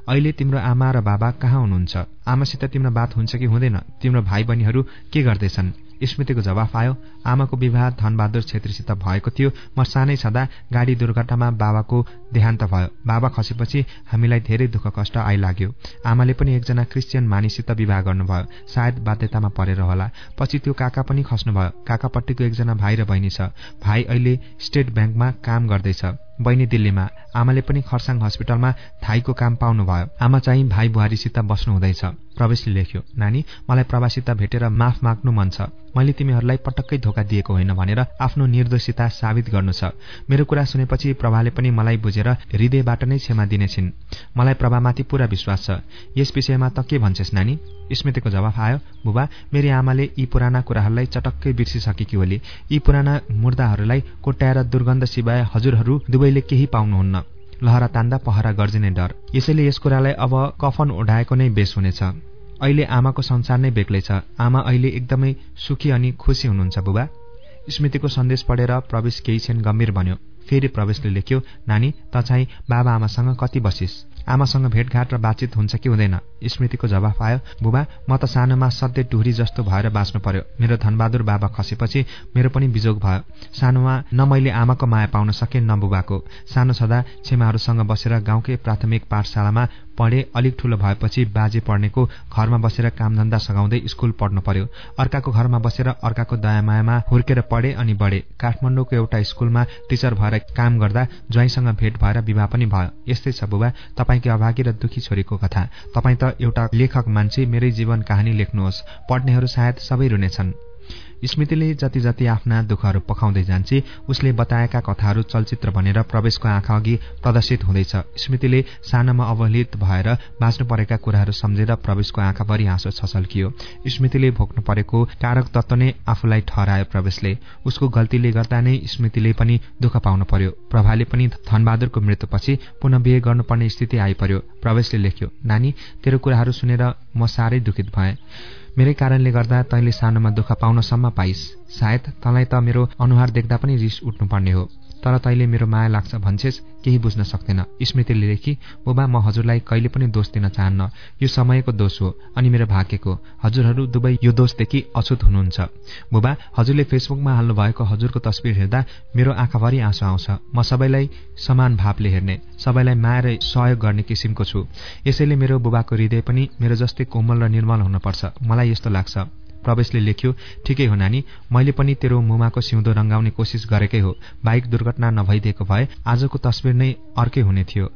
S1: अहिले तिम्रो आमा र बाबा कहाँ हुनुहुन्छ? आमासित तिम्रो बात हुन्छ कि हुँदैन? तिम्रो भाइ बहिनीहरू के गर्दैछन्? स्मृतिको जवाफ आयो। आमाको विवाह धनबहादुर छेत्रीसित भएको थियो। म सानै छँदा गाडी दुर्घटनामा बाबाको देहान्त भयो। बाबा खसेपछि हामीलाई धेरै दुःख कष्ट आइलाग्यो। आमाले पनि एकजना क्रिस्चियन मानिससित विवाह गर्नुभयो। सायद बाध्यतामा परेर होला। पछि त्यो काका पनि खस्नुभयो। काकापट्टिको एकजना भाइ र बहिनी छ। भाइ अहिले स्टेट ब्याङ्कमा काम गर्दैछ। बहिनी दिल्लीमा आमाले पनि खरसाङ हस्पिटलमा थाईको काम पाउनुभयो। आमा चाहिँ भाइ बुहारीसित बस्नु हुँदैछ प्रवेशले लेख्यो नानी मलाई प्रवासित भेटेर माफ माग्नु मन छ। मैले तिमीहरूलाई पटक्कै धोका दिएको होइन भनेर आफ्नो निर्दोषिता साबित गर्नु छ। मेरो कुरा सुनेपछि प्रभाले पनि मलाई बुझेर हृदयबाट नै क्षमा दिनेछिन्। मलाई प्रभामाथि पूरा विश्वास छ। यस विषयमा त के भन्छेस् नानी स्मृतिको जवाफ आयो बुबा मेरी आमाले यी पुराना कुराहरूलाई चटक्कै बिर्सिसकेकी होली यी पुराना मुर्दाहरूलाई कोट्याएर दुर्गन्ध सिवाय हजुरहरू दुवैले केही पाउनुहुन्न। लहरा तान्दा पहरा गर्जिने डर। यसैले यस कुरालाई अब कफन ओढाएको नै बेस हुनेछ। अहिले आमाको संसार नै बेग्लै छ आमा अहिले एकदमै सुखी अनि खुसी हुनुहुन्छ बुबा। स्मृतिको सन्देश पढेर प्रवेश केही क्षण गम्भीर भन्यो फेरि प्रवेशले लेख्यो नानी त चाहिँ बाबा कति बसिस? आमासँग भेटघाट र बातचित हुन्छ कि हुँदैन। स्मृतिको जवाफ आयो बुबा म त सानोमा सधैँ टुहरी जस्तो भएर बाँच्नु पर्यो। मेरो धनबहादुर बाबा खसेपछि मेरो पनि बिजोग भयो। सानोमा न मैले आमाको माया पाउन सकेँ न बुबाको। सानो छँदा छेमाहरूसँग बसेर गाउँकै प्राथमिक पाठशालामा पढे अलिक ठूलो भएपछि बाजे पढ्नेको घरमा बसेर कामधन्दा सघाउँदै स्कुल पढ्नु पर्यो। अर्काको घरमा बसेर अर्काको दयामायामा हुर्केर पढे अनि बढे। काठमाडौँको एउटा स्कुलमा टिचर भएर काम गर्दा ज्वाइँसँग भेट भएर विवाह पनि भयो। यस्तै छ बुबा तपाईँकी अभागी र दुखी छोरीको कथा। तपाईँ त एउटा लेखक मान्छे मेरै जीवन कहानी लेख्नुहोस्। पढ्नेहरू सायद सबै रुनेछन्। स्मृतिले जति जति आफ्ना दुःखहरू पखाउँदै जान्छे उसले बताएका कथाहरू चलचित्र भनेर प्रवेशको आँखा अघि प्रदर्शित हुँदैछ। स्मृतिले सानामा अवहेलित भएर बाँच्नु परेका कुराहरू सम्झेर प्रवेशको आँखाभरि हाँसो छसल्कियो। स्मृतिले भोग्नु परेको कारक तत्व नै आफूलाई ठहरायो प्रवेशले। उसको गल्तीले गर्दा नै स्मृतिले पनि दुःख पाउनु पर्यो। प्रभाले पनि धनबहादुरको मृत्युपछि पुनः बिहे गर्नुपर्ने स्थिति आइपर्यो। प्रवेशले लेख्यो नानी तेरो कुराहरू सुनेर म साह्रै दुखित भएँ। मेरै कारणले गर्दा तैँले सानोमा दुःख पाउनसम्म पाइस। सायद तँलाई त मेरो अनुहार देख्दा पनि रिस उठ्नुपर्ने हो। तर तैँले मेरो माया लाग्छ भन्छेस् केही बुझ्न सक्दैन स्मृतिले लेखी बुबा म हजुरलाई कहिले पनि दोष दिन चाहन्न। यो समयको दोष हो अनि मेरो भाग्यको। हजुरहरू दुवै यो दोषदेखि अछुत हुनुहुन्छ। बुबा हजुरले फेसबुकमा हाल्नु भएको हजुरको तस्विर हेर्दा मेरो आँखाभरि आँसु आउँछ। म सबैलाई समान भावले हेर्ने सबैलाई माया र सहयोग गर्ने किसिमको छु। यसैले मेरो बुबाको हृदय पनि मेरो जस्तै कोमल र निर्मल हुनुपर्छ। मलाई यस्तो लाग्छ। प्रवेशले लेख्यो ठिकै हो नानी मैले पनि तेरो मुमाको सिउँदो रङ्गाउने कोसिस गरेकै हो। बाइक दुर्घटना नभइदिएको भए आजको तस्विर नै अर्कै हुने थियो।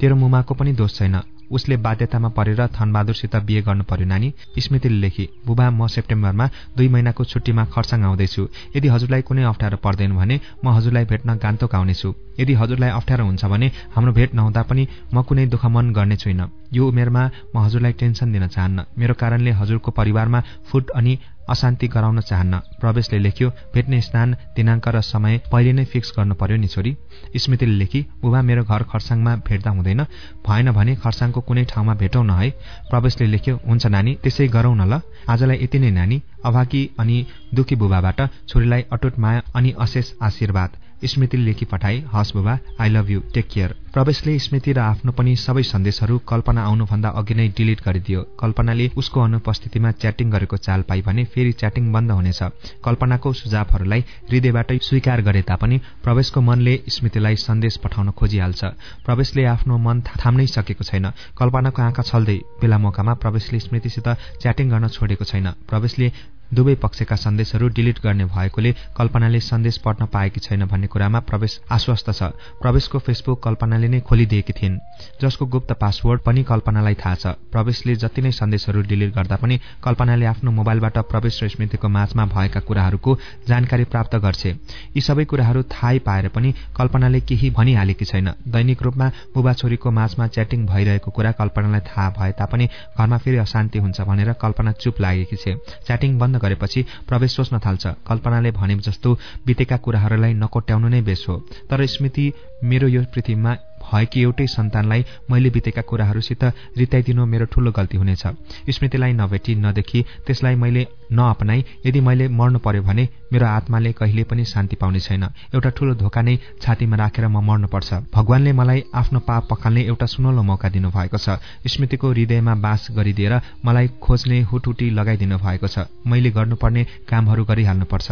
S1: तेरो मुमाको पनि दोष छैन। उसले बाध्यतामा परेर थनबहादुरसित बिहे गर्नु पर्यो नानी। स्मृतिले लेखी बुबा म सेप्टेम्बरमा दुई महिनाको छुट्टीमा खरसाङ आउँदैछु। यदि हजुरलाई कुनै अप्ठ्यारो पर्दैन भने म हजुरलाई भेट्न गान्तोक आउनेछु। यदि हजुरलाई अप्ठ्यारो हुन्छ भने हाम्रो भेट नहुँदा पनि म कुनै दुःख मन गर्ने छुइनँ। यो उमेरमा म हजुरलाई टेन्सन दिन चाहन्न। मेरो कारणले हजुरको परिवारमा फुट अनि अशान्ति गराउन चाहन्न। प्रवेशले लेख्यो भेट्ने स्थान दिनाङ्क र समय पहिले नै फिक्स गर्नु पर्यो नि छोरी स्मृतिले लेखी बुबा मेरो घर खरसाङमा भेट्दा हुँदैन। भएन भने खरसाङको कुनै ठाउँमा भेटौँ न है प्रवेशले लेख्यो हुन्छ नानी त्यसै गरौँ न ल। आजलाई यति नै नानी। अभाकी अनि दुखी बुबाबाट छोरीलाई अटुट माया अनि अशेष आशीर्वाद। स्मृतिले लेखी पठाए हस् बुबा I love you take care प्रवेशले स्मृति र आफ्नो पनि सबै सन्देशहरू कल्पना आउनुभन्दा अघि नै डिलिट गरिदियो। कल्पनाले उसको अनुपस्थितिमा च्याटिङ गरेको चाल पाइ भने फेरि च्याटिङ बन्द हुनेछ। कल्पनाको सुझावहरूलाई हृदयबाटै स्वीकार गरे तापनि प्रवेशको मनले स्मृतिलाई सन्देश पठाउन खोजिहाल्छ। प्रवेशले आफ्नो मन थाम्नै सकेको छैन। कल्पनाको आँखा छल्दै बेला मौकामा प्रवेशले स्मृतिसित च्याटिङ गर्न छोडेको छैन। प्रवेशले दुवै पक्षका सन्देशहरू डिलिट गर्ने भएकोले कल्पनाले सन्देश पढ्न पाएकी छैन भन्ने कुरामा प्रवेश आश्वस्त छ। प्रवेशको फेसबुक कल्पनाले नै खोलिदिएकी थिइन्। जसको गुप्त पासवर्ड पनि कल्पनालाई थाहा छ। प्रवेशले जति नै सन्देशहरू डिलिट गर्दा पनि कल्पनाले आफ्नो मोबाइलबाट प्रवेश र स्मृतिको माझमा भएका कुराहरूको जानकारी प्राप्त गर्छे। यी सबै कुराहरू थाहै पाएर पनि कल्पनाले केही भनिहालेकी छैन। दैनिक रूपमा बुबा छोरीको माझमा च्याटिङ भइरहेको कुरा कल्पनालाई थाहा भए तापनि घरमा फेरि अशान्ति हुन्छ भनेर कल्पना चुप लागेकी छे। च्याटिङ बन्द गरेपछि प्रवेश सोच्न थाल्छ। कल्पनाले भने जस्तो बितेका कुराहरूलाई नकोट्याउनु नै बेस हो। तर स्मृति मेरो यो पृथ्वीमा भएकी एउटै सन्तानलाई मैले बितेका कुराहरूसित रित्याइदिनु मेरो ठूलो गल्ती हुनेछ। स्मृतिलाई नभेटी नदेखि त्यसलाई मैले नअपनाई यदि मैले मर्नु पर्यो भने मेरो आत्माले कहिले पनि शान्ति पाउने छैन। एउटा ठूलो धोका नै छातीमा राखेर म मर्नुपर्छ भगवानले मलाई आफ्नो पाप पखाल्ने एउटा सुनौलो मौका दिनुभएको छ। स्मृतिको हृदयमा बास गरिदिएर मलाई खोज्ने हुटुटी लगाइदिनु भएको छ। मैले गर्नुपर्ने कामहरू गरिहाल्नुपर्छ।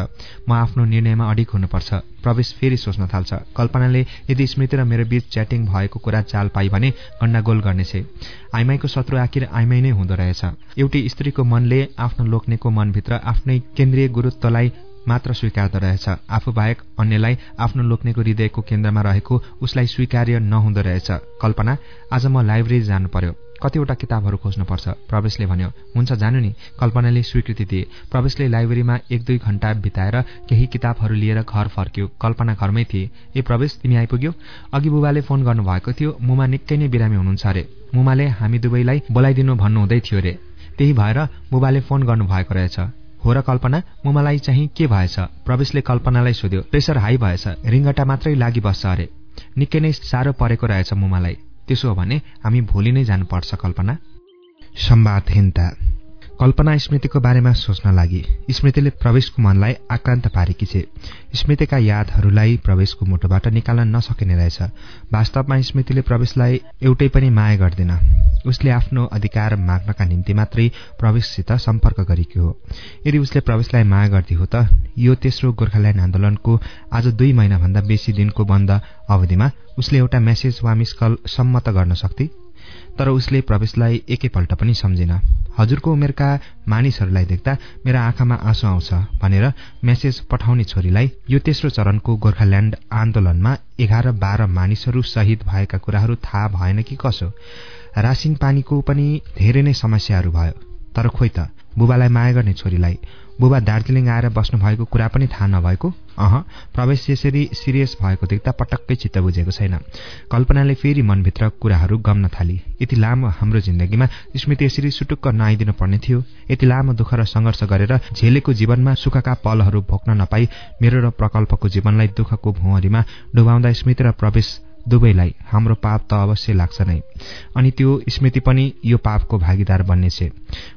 S1: म आफ्नो निर्णयमा अडिक हुनुपर्छ। प्रवेश फेरि सोच्न थाल्छ। कल्पनाले यदि स्मृति र मेरो बीच च्याटिङ भएको कुरा चाल पाइ भने गण्डागोल गर्नेछे। आइमाईको शत्रु आखिर आइमाई नै हुँदो रहेछ। एउटी स्त्रीको मनले आफ्नो लोक्नेको मनभित्र आफ्नै केन्द्रीय गुरुत्वलाई मात्र स्वीकार्दो रहेछ। आफू बाहेक अन्यलाई आफ्नो लोक्नेको हृदयको केन्द्रमा रहेको उसलाई स्वीकार्य नहुँदो रहेछ। कल्पना आज म लाइब्रेरी जानु पर्यो कतिवटा किताबहरू खोज्नुपर्छ। प्रवेशले भन्यो हुन्छ जानु नि। कल्पनाले स्वीकृति दिए। प्रवेशले लाइब्रेरीमा एक दुई घण्टा बिताएर केही किताबहरू लिएर घर फर्क्यो। कल्पना घरमै थिए। ए प्रवेश तिमी आइपुग्यौ? अघि बुबाले फोन गर्नुभएको थियो। मुमा निकै नै बिरामी हुनुहुन्छ अरे। मुमाले हामी दुवैलाई बोलाइदिनु भन्नुहुँदै थियो अरे। त्यही भएर बुबाले फोन गर्नुभएको रहेछ। हो र कल्पना मुमालाई चाहिँ के भएछ? प्रवेशले कल्पनालाई सोध्यो। प्रेसर हाई भएछ। रिङ्गटा मात्रै लागि बस्छ अरे। निकै नै साह्रो परेको रहेछ मुमालाई। त्यसो हो भने हामी भोलि नै जानुपर्छ कल्पना? कल्पना स्मृतिको बारेमा सोच्न लागि स्मृतिले प्रवेशको मनलाई आक्रान्त पारेकी छे। स्मृतिका यादहरूलाई प्रवेशको मुटुबाट निकाल्न नसकिने रहेछ। वास्तवमा स्मृतिले प्रवेशलाई एउटै पनि माया गर्दैन। उसले आफ्नो अधिकार माग्नका निम्ति मात्रै प्रवेशसित सम्पर्क गरेकी हो। यदि उसले प्रवेशलाई माया गर्दी हो त यो तेस्रो गोर्खाल्यान्ड आन्दोलनको आज दुई महिनाभन्दा बेसी दिनको बन्द अवधिमा उसले एउटा मेसेज वा मिस कल सम्मत गर्न सक्थे तर उसले प्रवेशलाई एकैपल्ट पनि सम्झिन। हजुरको उमेरका मानिसहरूलाई देख्दा मेरा आँखामा आँसु आउँछ भनेर मेसेज पठाउने छोरीलाई यो तेस्रो चरणको गोर्खाल्याण्ड आन्दोलनमा एघार बाह्र मानिसहरू शहीद भएका कुराहरू थाहा भएन कि कसो। रासिन पानीको पनि धेरै नै समस्याहरू भयो। तर खोइ त बुबालाई माया गर्ने छोरीलाई बुबा दार्जिलिङ आएर बस्नु भएको कुरा पनि थाहा नभएको। अह प्रवेश यसरी सिरियस भएको देख्दा पटक्कै चित्त बुझेको छैन। कल्पनाले फेरि मनभित्र कुराहरू गम्न थाली। यति लामो हाम्रो जिन्दगीमा स्मृति यसरी सुटुक्क नआइदिनु पर्ने थियो। यति लामो दुःख र सङ्घर्ष गरेर झेलेको जीवनमा सुखका पलहरू भोग्न नपाई मेरो र प्रकल्पको जीवनलाई दुःखको भुवरीमा डुबाउँदा स्मृति र प्रवेश दुवैलाई हाम्रो पाप त अवश्य लाग्छ नै। अनि त्यो स्मृति पनि यो पापको भागीदार बन्नेछ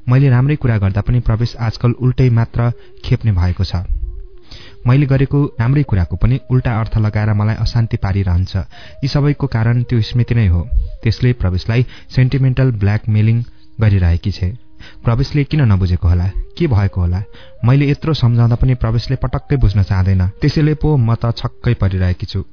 S1: मैले राम्रै कुरा गर्दा पनि प्रवेश आजकल उल्टै मात्र खेप्ने भएको छ। मैले गरेको राम्रै कुराको पनि उल्टा अर्थ लगाएर मलाई अशान्ति पारिरहन्छ। यी सबैको कारण त्यो स्मृति नै हो। त्यसले प्रवेशलाई सेन्टिमेन्टल ब्ल्याकमेलिङ गरिरहेकी छे। प्रवेशले किन नबुझेको होला? के भएको होला? मैले यत्रो सम्झाउँदा पनि प्रवेशले पटक्कै बुझ्न चाहँदैन। त्यसैले पो म त छक्कै परिरहेकी छु।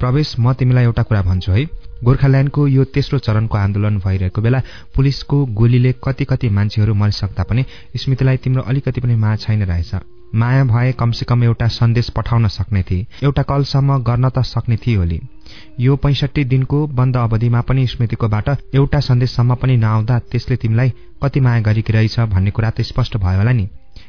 S1: प्रवेश म तिमीलाई एउटा कुरा भन्छु है। गोर्खाल्यान्डको यो तेस्रो चरणको आन्दोलन भइरहेको बेला पुलिसको गोलीले कति कति मान्छेहरू मरिसक्दा पनि स्मृतिलाई तिम्रो अलिकति पनि मा छैन रहेछ। माया भए कमसेकम एउटा सन्देश पठाउन सक्ने थिए। एउटा कलसम्म गर्न त सक्ने थिए होली। यो पैँसठी दिनको बन्द अवधिमा पनि स्मृतिकोबाट एउटा सन्देशसम्म पनि नआउँदा त्यसले तिमीलाई कति माया गरेकी रहेछ भन्ने कुरा त स्पष्ट भयो होला नि।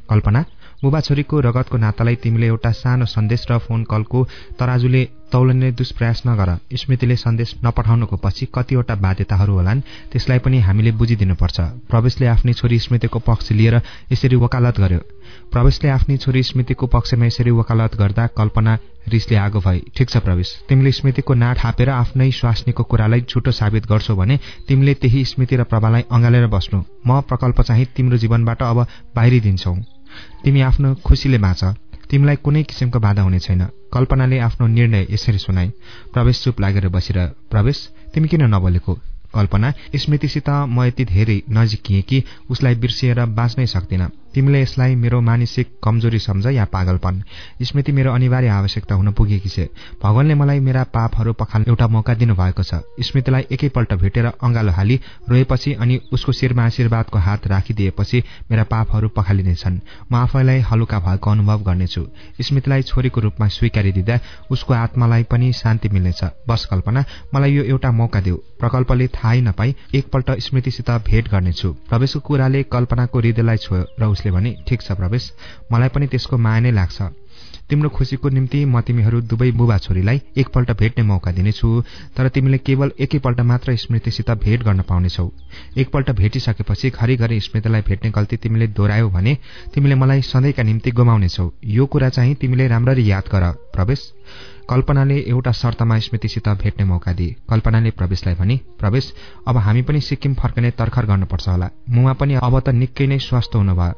S1: कल्पना? बुबा छोरीको रगतको नातालाई तिमीले एउटा सानो सन्देश र फोन कलको तराजुले तौलने दुष्प्रयास नगर। स्मृतिले सन्देश नपठाउनुको पछि कतिवटा बाध्यताहरू होलान् त्यसलाई पनि हामीले बुझिदिनुपर्छ। प्रवेशले आफ्नै छोरी स्मृतिको पक्ष लिएर यसरी वकालत गर्यो। प्रवेशले आफ्नै छोरी स्मृतिको पक्षमा यसरी वकालत गर्दा कल्पना रिसले आगो भए ठिक छ प्रवेश तिमीले स्मृतिको नाट हापेर आफ्नै स्वास्नीको कुरालाई झुटो साबित गर्छौ भने तिमीले त्यही स्मृति र प्रभालाई अँगालेर बस्नु। म प्रकल्प चाहिँ तिम्रो जीवनबाट अब बाहिरिदिन्छौ। तिमी आफ्नो खुसीले बाँच। तिमीलाई कुनै किसिमको बाधा हुने छैन। कल्पनाले आफ्नो निर्णय यसरी सुनाई प्रवेश चुप लागेर बसेर प्रवेश तिमी किन नबोलेको? कल्पना स्मृतिसित म यति धेरै नजिकिएँ कि उसलाई बिर्सिएर बाँच्नै सक्दिनँ। तिमीले यसलाई मेरो मानसिक कमजोरी सम्झ या पागलपन? स्मृति मेरो अनिवार्य आवश्यकता हुन पुगेकी छ। भगवानले मलाई मेरा पापहरू पखाल्ने एउटा मौका दिनुभएको छ। स्मृतिलाई एकैपल्ट भेटेर अँगालो हाली रोएपछि अनि उसको शिरमा आशीर्वादको हात राखिदिएपछि मेरा पापहरू पखालिनेछन्। म आफैलाई हलुका भएको अनुभव गर्नेछु। स्मृतिलाई छोरीको रूपमा स्वीकारिदिँदा उसको आत्मालाई पनि शान्ति मिल्नेछ। बस कल्पना मलाई यो एउटा मौका देऊ। प्रकल्पले थाहै नपाई एकपल्ट स्मृतिसित भेट गर्नेछु। प्रवेशको कुराले कल्पनाको हृदयलाई छोयो र उसले भने ठिक छ प्रवेश। मलाई पनि त्यसको माया नै लाग्छ। तिम्रो खुसीको निम्ति म तिमीहरू दुवै बुबा छोरीलाई एकपल्ट भेट्ने मौका दिनेछु तर तिमीले केवल एकैपल्ट मात्र स्मृतिसित भेट गर्न पाउनेछौ। एकपल्ट भेटिसकेपछि घरिघरि स्मृतिलाई भेट्ने गल्ती तिमीले दोहोऱ्यायौ भने तिमीले मलाई सधैँका निम्ति गुमाउनेछौ। यो कुरा चाहिँ तिमीले राम्ररी याद गर। प्रवेश। कल्पनाले एउटा शर्तमा स्मृतिसित भेट्ने मौका दिए। कल्पनाले प्रवेशलाई भने प्रवेश अब हामी पनि सिक्किम फर्कने तर्खर गर्नुपर्छ होला। मुवा पनि अब त निकै नै स्वस्थ हुनुभयो।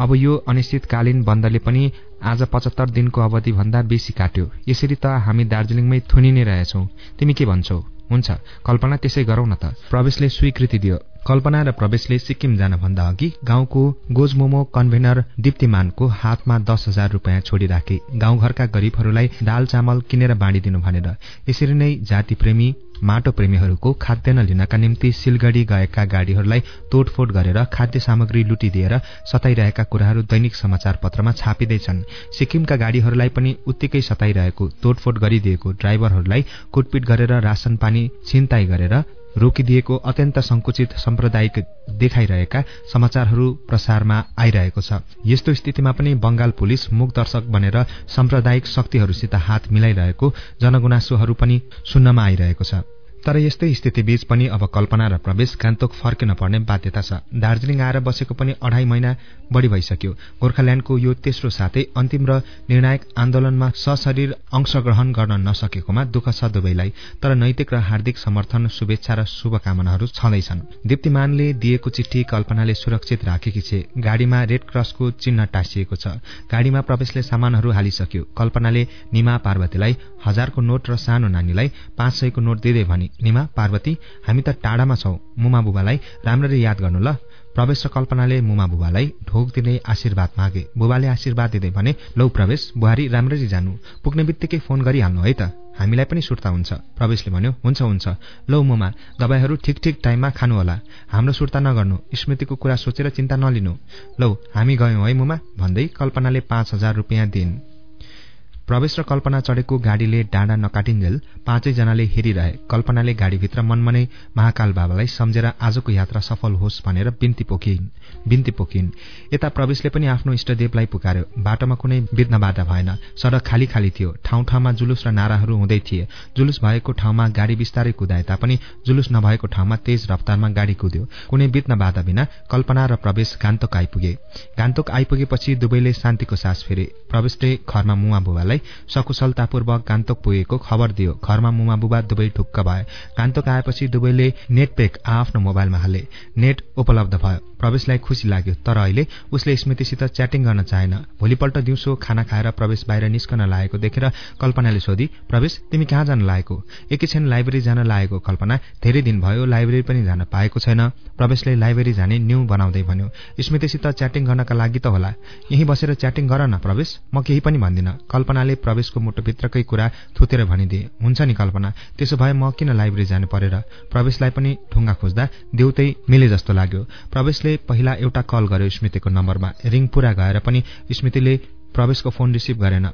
S1: अब यो अनिश्चितकालीन बन्दले पनि आज पचहत्तर दिनको अवधिभन्दा बेसी काट्यो। यसरी त हामी दार्जिलिङमै थुनि नै रहेछौ। तिमी के भन्छौ? हुन्छ कल्पना त्यसै गरौँ न त। प्रवेशले स्वीकृति दियो। कल्पना र प्रवेशले सिक्किम जानभन्दा अघि गाउँको गोजमोमो कन्भेनर दीप्तिमानको हातमा दस हजार रुपियाँ छोडिराखे। गाउँघरका गरिबहरूलाई दाल चामल किनेर बाँडिदिनु भनेर। यसरी नै जातिप्रेमी माटो प्रेमीहरूको खाद्यान्न लिनका निम्ति सिलगढी गएका गाडीहरूलाई तोडफोड गरेर खाद्य सामग्री लुटिदिएर सताइरहेका कुराहरू दैनिक समाचार पत्रमा छापिँदैछन्। सिक्किमका गाडीहरूलाई पनि उत्तिकै सताइरहेको तोडफोड गरिदिएको ड्राइभरहरूलाई कुटपिट गरेर राशन पानी छिनताई गरेर रोकिदिएको अत्यन्त संकुचित सम्प्रदायिक देखाइरहेका समाचारहरू प्रसारमा आइरहेको छ। यस्तो स्थितिमा पनि बंगाल पुलिस मुख दर्शक बनेर साम्प्रदायिक शक्तिहरूसित हात मिलाइरहेको जनगुनासोहरू पनि सुन्नमा आइरहेको छ। तर यस्तै स्थितिबीच पनि अब कल्पना र प्रवेश गान्तोक फर्किन पर्ने बाध्यता छ। दार्जीलिङ आएर बसेको पनि अढाई महिना बढ़ी भइसक्यो। गोर्खाल्याण्डको यो तेस्रो साथै अन्तिम र निर्णायक आन्दोलनमा सशरीर अंशग्रहण गर्न नसकेकोमा दुःख छ दुवैलाई। तर नैतिक र हार्दिक समर्थन शुभेच्छा र शुभकामनाहरू छँदैछन्। दीप्तिमानले दिएको चिठी कल्पनाले सुरक्षित राखेकी छे। गाड़ीमा रेड क्रसको चिन्ह टाँसिएको छ। गाड़ीमा प्रवेशले सामानहरू हालिसक्यो। कल्पनाले निमा पार्वतीलाई हजारको नोट र सानो नानीलाई पाँच सयको नोट दिँदै भनी निमा पार्वती हामी त टाढामा छौ। मुमा बुबालाई राम्ररी याद गर्नु ल। प्रवेश र कल्पनाले मुमा बुबालाई ढोक दिँदै आशीर्वाद मागे। बुबाले आशीर्वाद दिँदै भने लौ प्रवेश बुहारी राम्ररी जानु। पुग्ने बित्तिकै फोन गरिहाल्नु है त। हामीलाई पनि सुर्ता हुन्छ। प्रवेशले भन्यो हुन्छ हुन्छ। लौ मुमा दबाईहरू ठिक ठिक टाइममा खानु होला हाम्रो सुर्ता नगर्नु। स्मृतिको कुरा सोचेर चिन्ता नलिनु। लौ हामी गयौँ है मुमा। भन्दै कल्पनाले पाँच हजार रुपियाँ दिइन्। प्रवेश र कल्पना चढेको गाडीले डाँडा नकाटिन्जेल पाँचैजनाले हेरिरहे। कल्पनाले गाडीभित्र मनमनै महाकाल बाबालाई सम्झेर आजको यात्रा सफल होस् भनेर बिन्ती पोखिन् यता प्रवेशले पनि आफ्नो इष्टदेवलाई पुकार्यो। बाटोमा कुनै बित्न बाधा भएन। सड़क खाली खाली थियो। ठाउँ ठाउँमा जुलुस र नाराहरू हुँदै थिए। जुलुस भएको ठाउँमा गाडी बिस्तारै कुदाए तापनि जुलुस नभएको ठाउँमा तेज रफ्तारमा गाडी कुद्यो। कुनै बित्न बाधा बिना कल्पना र प्रवेश गान्तोक आइपुगे। गान्तोक आइपुगेपछि दुवैले शान्तिको सास फेरे। प्रवेशले घरमा मुवा बुवालाई स्मृतिलाई सकुशलतापूर्वक गान्तोक पुगेको खबर दियो। घरमा मुमा बुबा दुवै ढुक्क भए। गान्तोक आएपछि दुवैले नेट पेक आफ्नो मोबाइलमा हाले। नेट उपलब्ध भयो। प्रवेशलाई खुसी लाग्यो। तर अहिले उसले स्मृतिसित च्याटिङ गर्न चाहेन। भोलिपल्ट दिउँसो खाना खाएर प्रवेश बाहिर निस्कन लागेको देखेर कल्पनाले सोधी प्रवेश तिमी कहाँ जान लागेको? एकैछिन लाइब्रेरी जान लागेको कल्पना। धेरै दिन भयो लाइब्रेरी पनि जान पाएको छैन। प्रवेशले लाइब्रेरी जाने न्यू बनाउँदै भन्यो। स्मृतिसित च्याटिङ गर्नका लागि त होला। यहीँ बसेर च्याटिङ गर न प्रवेश। म केही पनि भन्दिनँ। कल्पनाले प्रवेशको मुटुभित्रकै कुरा थुतेर भनिदिए। हुन्छ नि कल्पना त्यसो भए म किन लाइब्रेरी जानु परेर प्रवेशलाई पनि ढुङ्गा खोज्दा देउतै मिले जस्तो लाग्यो। प्रवेशले पहिला एउटा कल गर्यो स्मृतिको नम्बरमा। रिङ पुरा गएर पनि स्मृतिले प्रवेशको फोन रिसिभ गरेन।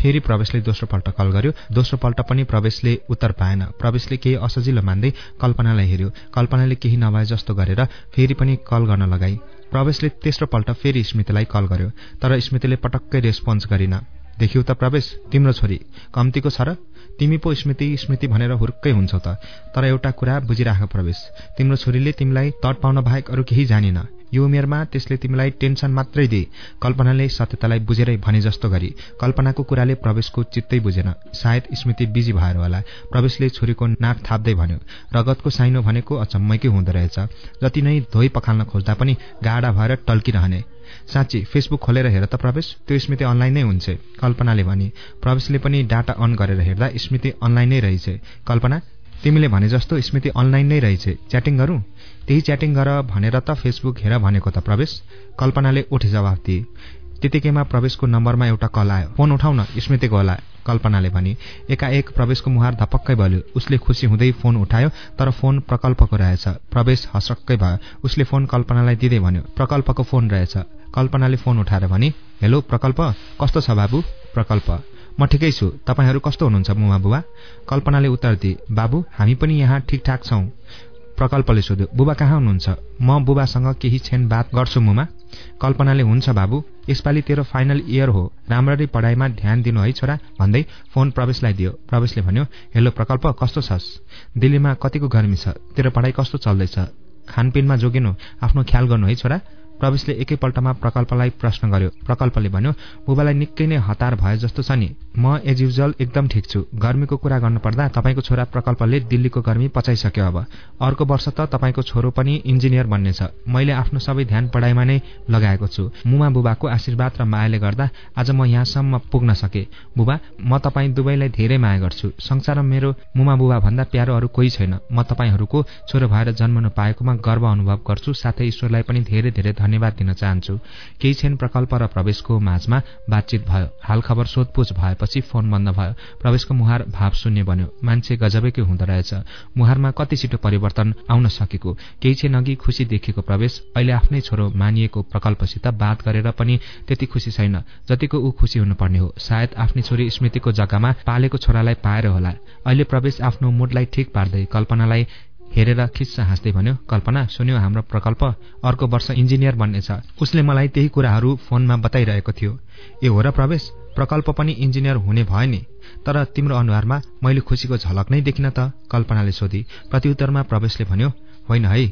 S1: फेरि प्रवेशले दोस्रो पल्ट कल गर्यो। दोस्रो पल्ट पनि प्रवेशले उत्तर पाएन। प्रवेशले केही असजिलो मान्दै कल्पनालाई हेऱ्यो। कल्पनाले केही नभए जस्तो गरेर फेरि पनि कल गर्न लगाई। प्रवेशले तेस्रो पल्ट फेरि स्मृतिलाई कल गर्यो तर स्मृतिले पटक्कै रेस्पोन्स गरिन। देखिउ त प्रवेश तिम्रो छोरी। कम्तीको छ र? तिमी पो स्मृति स्मृति भनेर हुर्कै हुन्छौ त। तर एउटा कुरा बुझिराख प्रवेश। तिम्रो छोरीले तिमीलाई तट पाउन बाहेक अरू केही जानिन। यो उमेरमा त्यसले तिमीलाई टेन्सन मात्रै दिए। कल्पनाले सत्यतालाई बुझेरै भने जस्तो गरी। कल्पनाको कुराले प्रवेशको चित्तै बुझेन। सायद स्मृति बिजी भएर होला। प्रवेशले छोरीको नाक थाप्दै भन्यो। रगतको साइनो भनेको अचम्मैकै हुँदो रहेछ। जति नै धोइ पखाल्न खोज्दा पनि गाडा भएर टल्किरहने। साँच्ची फेसबुक खोलेर हेर त प्रवेश त्यो स्मृति अनलाइन नै हुन्छ कल्पनाले भने। प्रवेशले पनि डाटा अन गरेर हेर्दा स्मृति अनलाइन नै रहेछ। कल्पना तिमीले भने जस्तो स्मृति अनलाइन नै रहेछ। च्याटिङ गरौँ? त्यही च्याटिङ गर भनेर त फेसबुक हेर भनेको त प्रवेश। कल्पनाले उठे जवाफ दिए। त्यतिकैमा प्रवेशको नम्बरमा एउटा कल आयो। फोन उठाउन स्मृतिको होला कल्पनाले भने। एकाएक प्रवेशको मुहार धपक्कै बल्यो। उसले खुसी हुँदै फोन उठायो तर फोन प्रकल्पको रहेछ। प्रवेश हसक्कै भयो। उसले फोन कल्पनालाई दिँदै भन्यो प्रकल्पको फोन रहेछ। कल्पनाले फोन उठाएर भने हेलो प्रकल्प? कस्तो छ बाबु? प्रकल्प। म ठिकै छु। तपाईँहरू कस्तो हुनुहुन्छ मुमा बुबा? कल्पनाले उत्तर दिए बाबु हामी पनि यहाँ ठिकठाक छौँ। प्रकल्पले सोध्यो बुबा कहाँ हुनुहुन्छ? म बुबासँग केही क्षण बात गर्छु मुमा? कल्पनाले हुन्छ बाबु यसपालि तेरो फाइनल इयर हो। राम्ररी पढाइमा ध्यान दिनु है छोरा भन्दै फोन प्रवेशलाई दियो। प्रवेशले भन्यो हेलो प्रकल्प कस्तो छस्? दिल्लीमा कतिको गर्मी छ? तेरो पढाइ कस्तो चल्दैछ? खानपिनमा जोगिनु आफ्नो ख्याल गर्नु है छोरा। प्रवेशले एकैपल्टमा प्रकल्पलाई प्रश्न गर्यो। प्रकल्पले भन्यो बुबालाई निकै नै हतार भयो जस्तो छ नि। म एज युजल एकदम ठिक छु। गर्मीको कुरा गर्नुपर्दा तपाईँको छोरा प्रकल्पले दिल्लीको गर्मी पचाइसक्यो अब। अर्को वर्ष त तपाईँको छोरो पनि इन्जिनियर बन्नेछ। मैले आफ्नो सबै ध्यान पढाइमा नै लगाएको छु। मुमा बुबाको आशीर्वाद र मायाले गर्दा आज म यहाँसम्म पुग्न सके। बुबा म तपाईँ दुवैलाई धेरै माया गर्छु। संसारमा मेरो मुमा बुबा भन्दा प्यारो अरू कोही छैन। म तपाईँहरूको छोरो भएर जन्मनु पाएकोमा गर्व अनुभव गर्छु। साथै ईश्वरलाई पनि धेरै धेरै धन्यवाद दिन चाहन्छु। केही क्षण प्रकल्प र प्रवेशको माझमा बातचित भयो। हालखबर सोधपुछ भएपछि फोन बन्द भयो। प्रवेशको मुहार भाव शून्य बन्यो। मान्छे गजबैकै हुँदो रहेछ। मुहारमा कति छिटो परिवर्तन आउन सकेको? केही क्षण अघि खुसी देखेको प्रवेश अहिले आफ्नै छोरो मानिएको प्रकल्पसित बात गरेर पनि त्यति खुसी छैन। जतिको ऊ खुसी हुनुपर्ने हो। सायद आफ्नै छोरी स्मृतिको जग्गामा पालेको छोरालाई पाएर होला। अहिले प्रवेश आफ्नो मुडलाई ठिक पार्दै कल्पनालाई हेरेर खिस्सा हाँस्दै भन्यो कल्पना सुन्यो हाम्रो प्रकल्प अर्को वर्ष इन्जिनियर बन्नेछ। उसले मलाई त्यही कुराहरू फोनमा बताइरहेको थियो। ए हो र प्रवेश प्रकल्प पनि इन्जिनियर हुने भयो नि तर तिम्रो अनुहारमा मैले खुसीको झलक नै देखिन त कल्पनाले सोधी। प्रत्युत्तरमा प्रवेशले भन्यो होइन है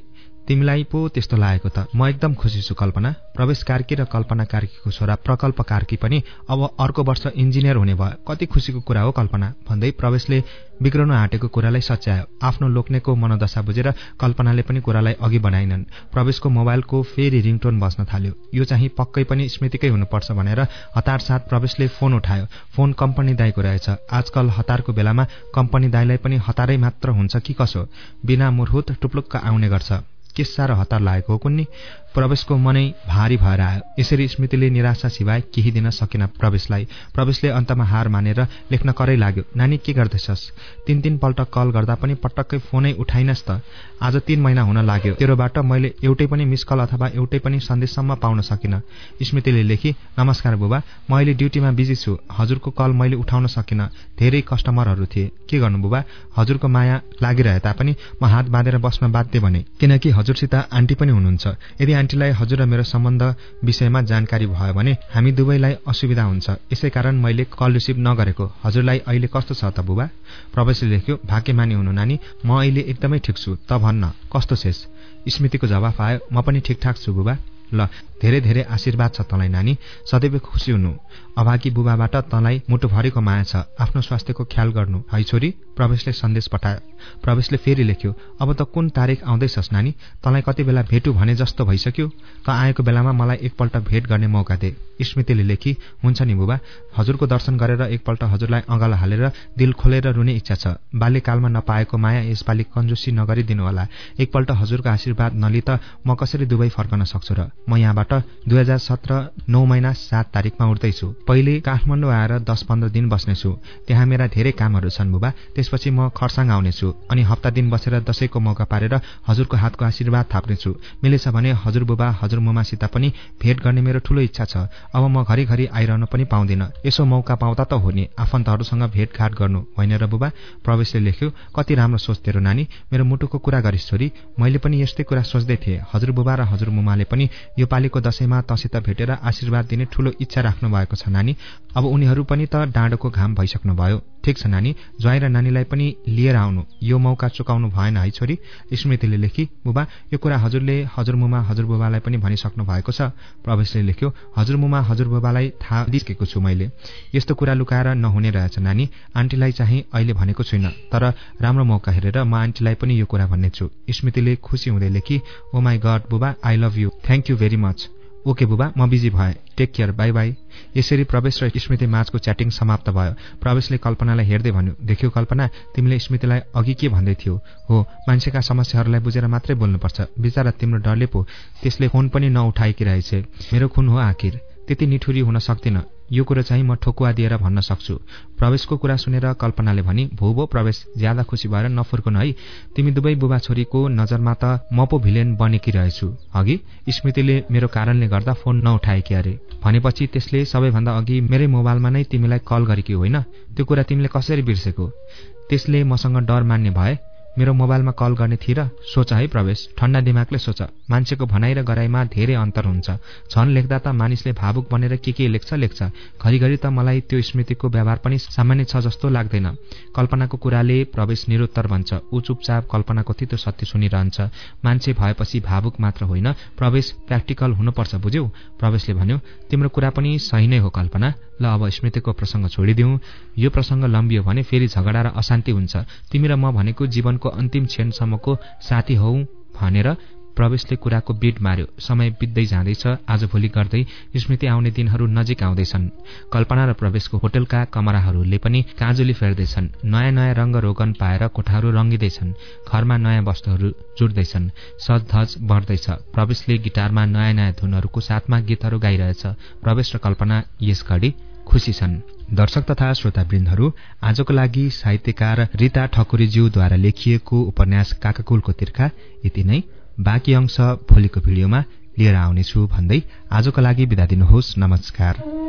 S1: तिमीलाई पो त्यस्तो लागेको त। म एकदम खुसी छु कल्पना। प्रवेश कार्की र कल्पना कार्कीको छोरा प्रकल्प कार्की पनि अब अर्को वर्ष इन्जिनियर हुने भयो। कति खुसीको कुरा हो कल्पना। भन्दै प्रवेशले बिग्रनु आँटेको कुरालाई सच्यायो। आफ्नो लोक्नेको मनोदशा बुझेर कल्पनाले पनि कुरालाई अघि बढाइनन्। प्रवेशको मोबाइलको फेरि रिङटोन बस्न थाल्यो। यो चाहिँ पक्कै पनि स्मृतिकै हुनुपर्छ भनेर हतार साथ प्रवेशले फोन उठायो। फोन कम्पनी दाईको रहेछ। आजकल हतारको बेलामा कम्पनी दाईलाई पनि हतारै मात्र हुन्छ कि कसो? बिना मुरहुत टुप्लुक्क आउने गर्छ। के साह्रो हतार लागेको हो कुन्नी। प्रवेशको मनै भारी भएर आयो। यसरी स्मृतिले निराशा सिवाय केही दिन सकेन प्रवेशलाई। प्रवेशले अन्तमा हार मानेर लेख्न करै लाग्यो नानी के गर्दैछस्? तिन तिनपल्ट कल गर्दा पनि पटक्कै फोनै उठाइनस् त। आज तीन महिना हुन लाग्यो। तेरोबाट मैले एउटै पनि मिस कल अथवा एउटै पनि सन्देशसम्म पाउन सकिनँ। स्मृतिले लेखी नमस्कार बुबा म अहिले ड्युटीमा बिजी छु। हजुरको कल मैले उठाउन सकिनँ। धेरै कस्टमरहरू थिए। के गर्नु बुबा? हजुरको माया लागिरहे तापनि म हात बाँधेर बस्न बाध्य भने किनकि हजुरसित आन्टी पनि हुनुहुन्छ। यदि आन्टीलाई हजुर र मेरो सम्बन्ध विषयमा जानकारी भयो भने हामी दुवैलाई असुविधा हुन्छ। यसै कारण मैले कल रिसिभ नगरेको। हजुरलाई अहिले कस्तो छ त बुबा? प्रवेशले लेख्यो भाग्यमानी हुनु नानी म अहिले एकदमै ठिक छु। त भन्न कस्तो छेस स्मृतिको जवाफ आयो म पनि ठिकठाक छु बुबा। ल धेरै धेरै आशीर्वाद छ तँलाई नानी। सदैव खुसी हुनु। अभागी बुबाबाट तँलाई मुटुभरिको माया छ। आफ्नो स्वास्थ्यको ख्याल गर्नु। है छोरी? प्रवेशले सन्देश पठायो। प्रवेशले फेरि लेख्यो अब त कुन तारिक आउँदैछस् नानी? तँलाई कति बेला भेटु भने जस्तो भइसक्यो। त आएको बेलामा मलाई एकपल्ट भेट गर्ने मौका दे। स्मृतिले लेखी हुन्छ नि बुबा। हजुरको दर्शन गरेर एकपल्ट हजुरलाई अँगालो हालेर दिल खोलेर रुने इच्छा छ। बाल्यकालमा नपाएको माया यसपालि कन्जुसी नगरिदिनु होला। एकपल्ट हजुरको आशीर्वाद नलि त म कसरी दुवै फर्कन सक्छु र? म यहाँबाट दुई हजार सत्र नौ महिना सात तारिकमा उठ्दैछु। पहिले काठमाडौँ आएर दस पन्ध्र दिन बस्नेछु। त्यहाँ मेरा धेरै कामहरू छन् बुबा। त्यसपछि म खरसाङ आउनेछु। अनि हप्ता दिन बसेर दसैँको मौका पारेर हजुरको हातको आशीर्वाद थाप्नेछु। मिलेछ भने हजुर बुबा हजुर मुमासित पनि भेट गर्ने मेरो ठूलो इच्छा छ। अब म घरिघरि आइरहन पनि पाउँदिन। यसो मौका पाउँदा त हो नि। आफन्तहरूसँग भेटघाट गर्नु। होइन र बुबा? प्रवेशले लेख्यो कति राम्रो सोच तेरो नानी। मेरो मुटुको कुरा गरिस् छोरी। मैले पनि यस्तै कुरा सोच्दै थिएँ। हजुर बुबा र हजुर मुमाले पनि यो पालिको दशैंमा तसित भेटेर आशीर्वाद दिने ठूलो इच्छा राख्नु भएको छ नानी। अब उनीहरू पनि त डाँडोको घाम भइसक्नुभयो। ठिक छ नानी। ज्वाइँ र नानीलाई पनि लिएर आउनु। यो मौका चुकाउनु भएन है छोरी। स्मृतिले लेखी बुबा यो कुरा हजुरले हजुरमुमा हजुरबुबालाई पनि भनिसक्नु भएको छ। प्रवेशले लेख्यो हजुरमुमा हजुरबुबालाई थाहा दिइसकेको छु मैले। यस्तो कुरा लुकाएर नहुने रहेछ नानी। आन्टीलाई चाहिँ अहिले भनेको छुइनँ तर राम्रो मौका हेरेर म आन्टीलाई पनि यो कुरा भन्ने छु स्मृतिले खुसी हुँदै लेखी ओ माई गड बुबा I love you thank you very much okay बुबा म बिजी भए। टेक केयर बाई बाई यसरी प्रवेश र स्मृति माझको च्याटिङ समाप्त भयो। प्रवेशले कल्पनालाई हेर्दै भन्यो देखियो कल्पना तिमीले स्मृतिलाई अघि के भन्दै थियो? हो मान्छेका समस्याहरूलाई बुझेर मात्रै बोल्नुपर्छ। बिचरा तिम्रो डरले पो त्यसले फोन पनि नउठाएकी रहेछ। मेरो खुन हो आखिर। त्यति निठुरी हुन सक्दिन यो कुरो चाहिँ म ठोकुवा दिएर भन्न सक्छु। प्रवेशको कुरा सुनेर कल्पनाले भनी भो भो प्रवेश ज्यादा खुसी भएर नफुर्कुन है। तिमी दुवै बुबा छोरीको नजरमा त म पो भिलेन बनेकी रहेछु अघि स्मृतिले मेरो कारणले गर्दा फोन नउठाएकी अरे। भनेपछि त्यसले सबैभन्दा अघि मेरै मोबाइलमा नै तिमीलाई कल गरेकी होइन। त्यो कुरा तिमीले कसरी बिर्सेको? त्यसले मसँग डर मान्ने भए मेरो मोबाइलमा कल गर्ने थिए र सोच है प्रवेश। ठन्डा दिमागले सोच। मान्छेको भनाइ र गराइमा धेरै अन्तर हुन्छ। झन लेख्दा त मानिसले भावुक बनेर के के लेख्छ लेख्छ। घरिघरि त मलाई त्यो स्मृतिको व्यवहार पनि सामान्य छ जस्तो लाग्दैन। कल्पनाको कुराले प्रवेश निरुत्तर भन्छ। ऊ चुपचाप कल्पनाको तितो सत्य सुनिरहन्छ। मान्छे भएपछि भावुक मात्र होइन प्रवेश प्र्याक्टिकल हुनुपर्छ बुझ्यौ। प्रवेशले भन्यो तिम्रो कुरा पनि सही नै हो कल्पना। ल अब स्मृतिको प्रसङ्ग छोडिदिउँ। यो प्रसङ्ग लम्बियो भने फेरि झगडा र अशान्ति हुन्छ। तिमी र म भनेको जीवनको अन्तिम क्षणसम्मको साथी हौ भनेर प्रवेशले कुराको बिट मार्यो। समय बित्दै जाँदैछ। आजभोलि गर्दै स्मृति आउने दिनहरू नजिक आउँदैछन्। कल्पना र प्रवेशको होटलका कमराहरूले पनि काजुली फेर्दैछन्। नयाँ नयाँ रंग रोगन पाएर कोठाहरू रङ्गिँदैछन्। घरमा नयाँ वस्तुहरू जुट्दैछन्। सजधज बढ्दैछ। प्रवेशले गिटारमा नयाँ नयाँ धुनहरूको साथमा गीतहरू गाइरहेछ। प्रवेश र कल्पना यस घडी खुसी छन्। दर्शक तथा श्रोतावृन्दहरू आजको लागि साहित्यकार रीता ठकुरीज्यूद्वारा लेखिएको उपन्यास काकाकुलको तिर्खा यति नै। बाँकी अंश भोलिको भिडियोमा लिएर आउनेछु भन्दै आजको लागि बिदा दिनुहोस्। नमस्कार।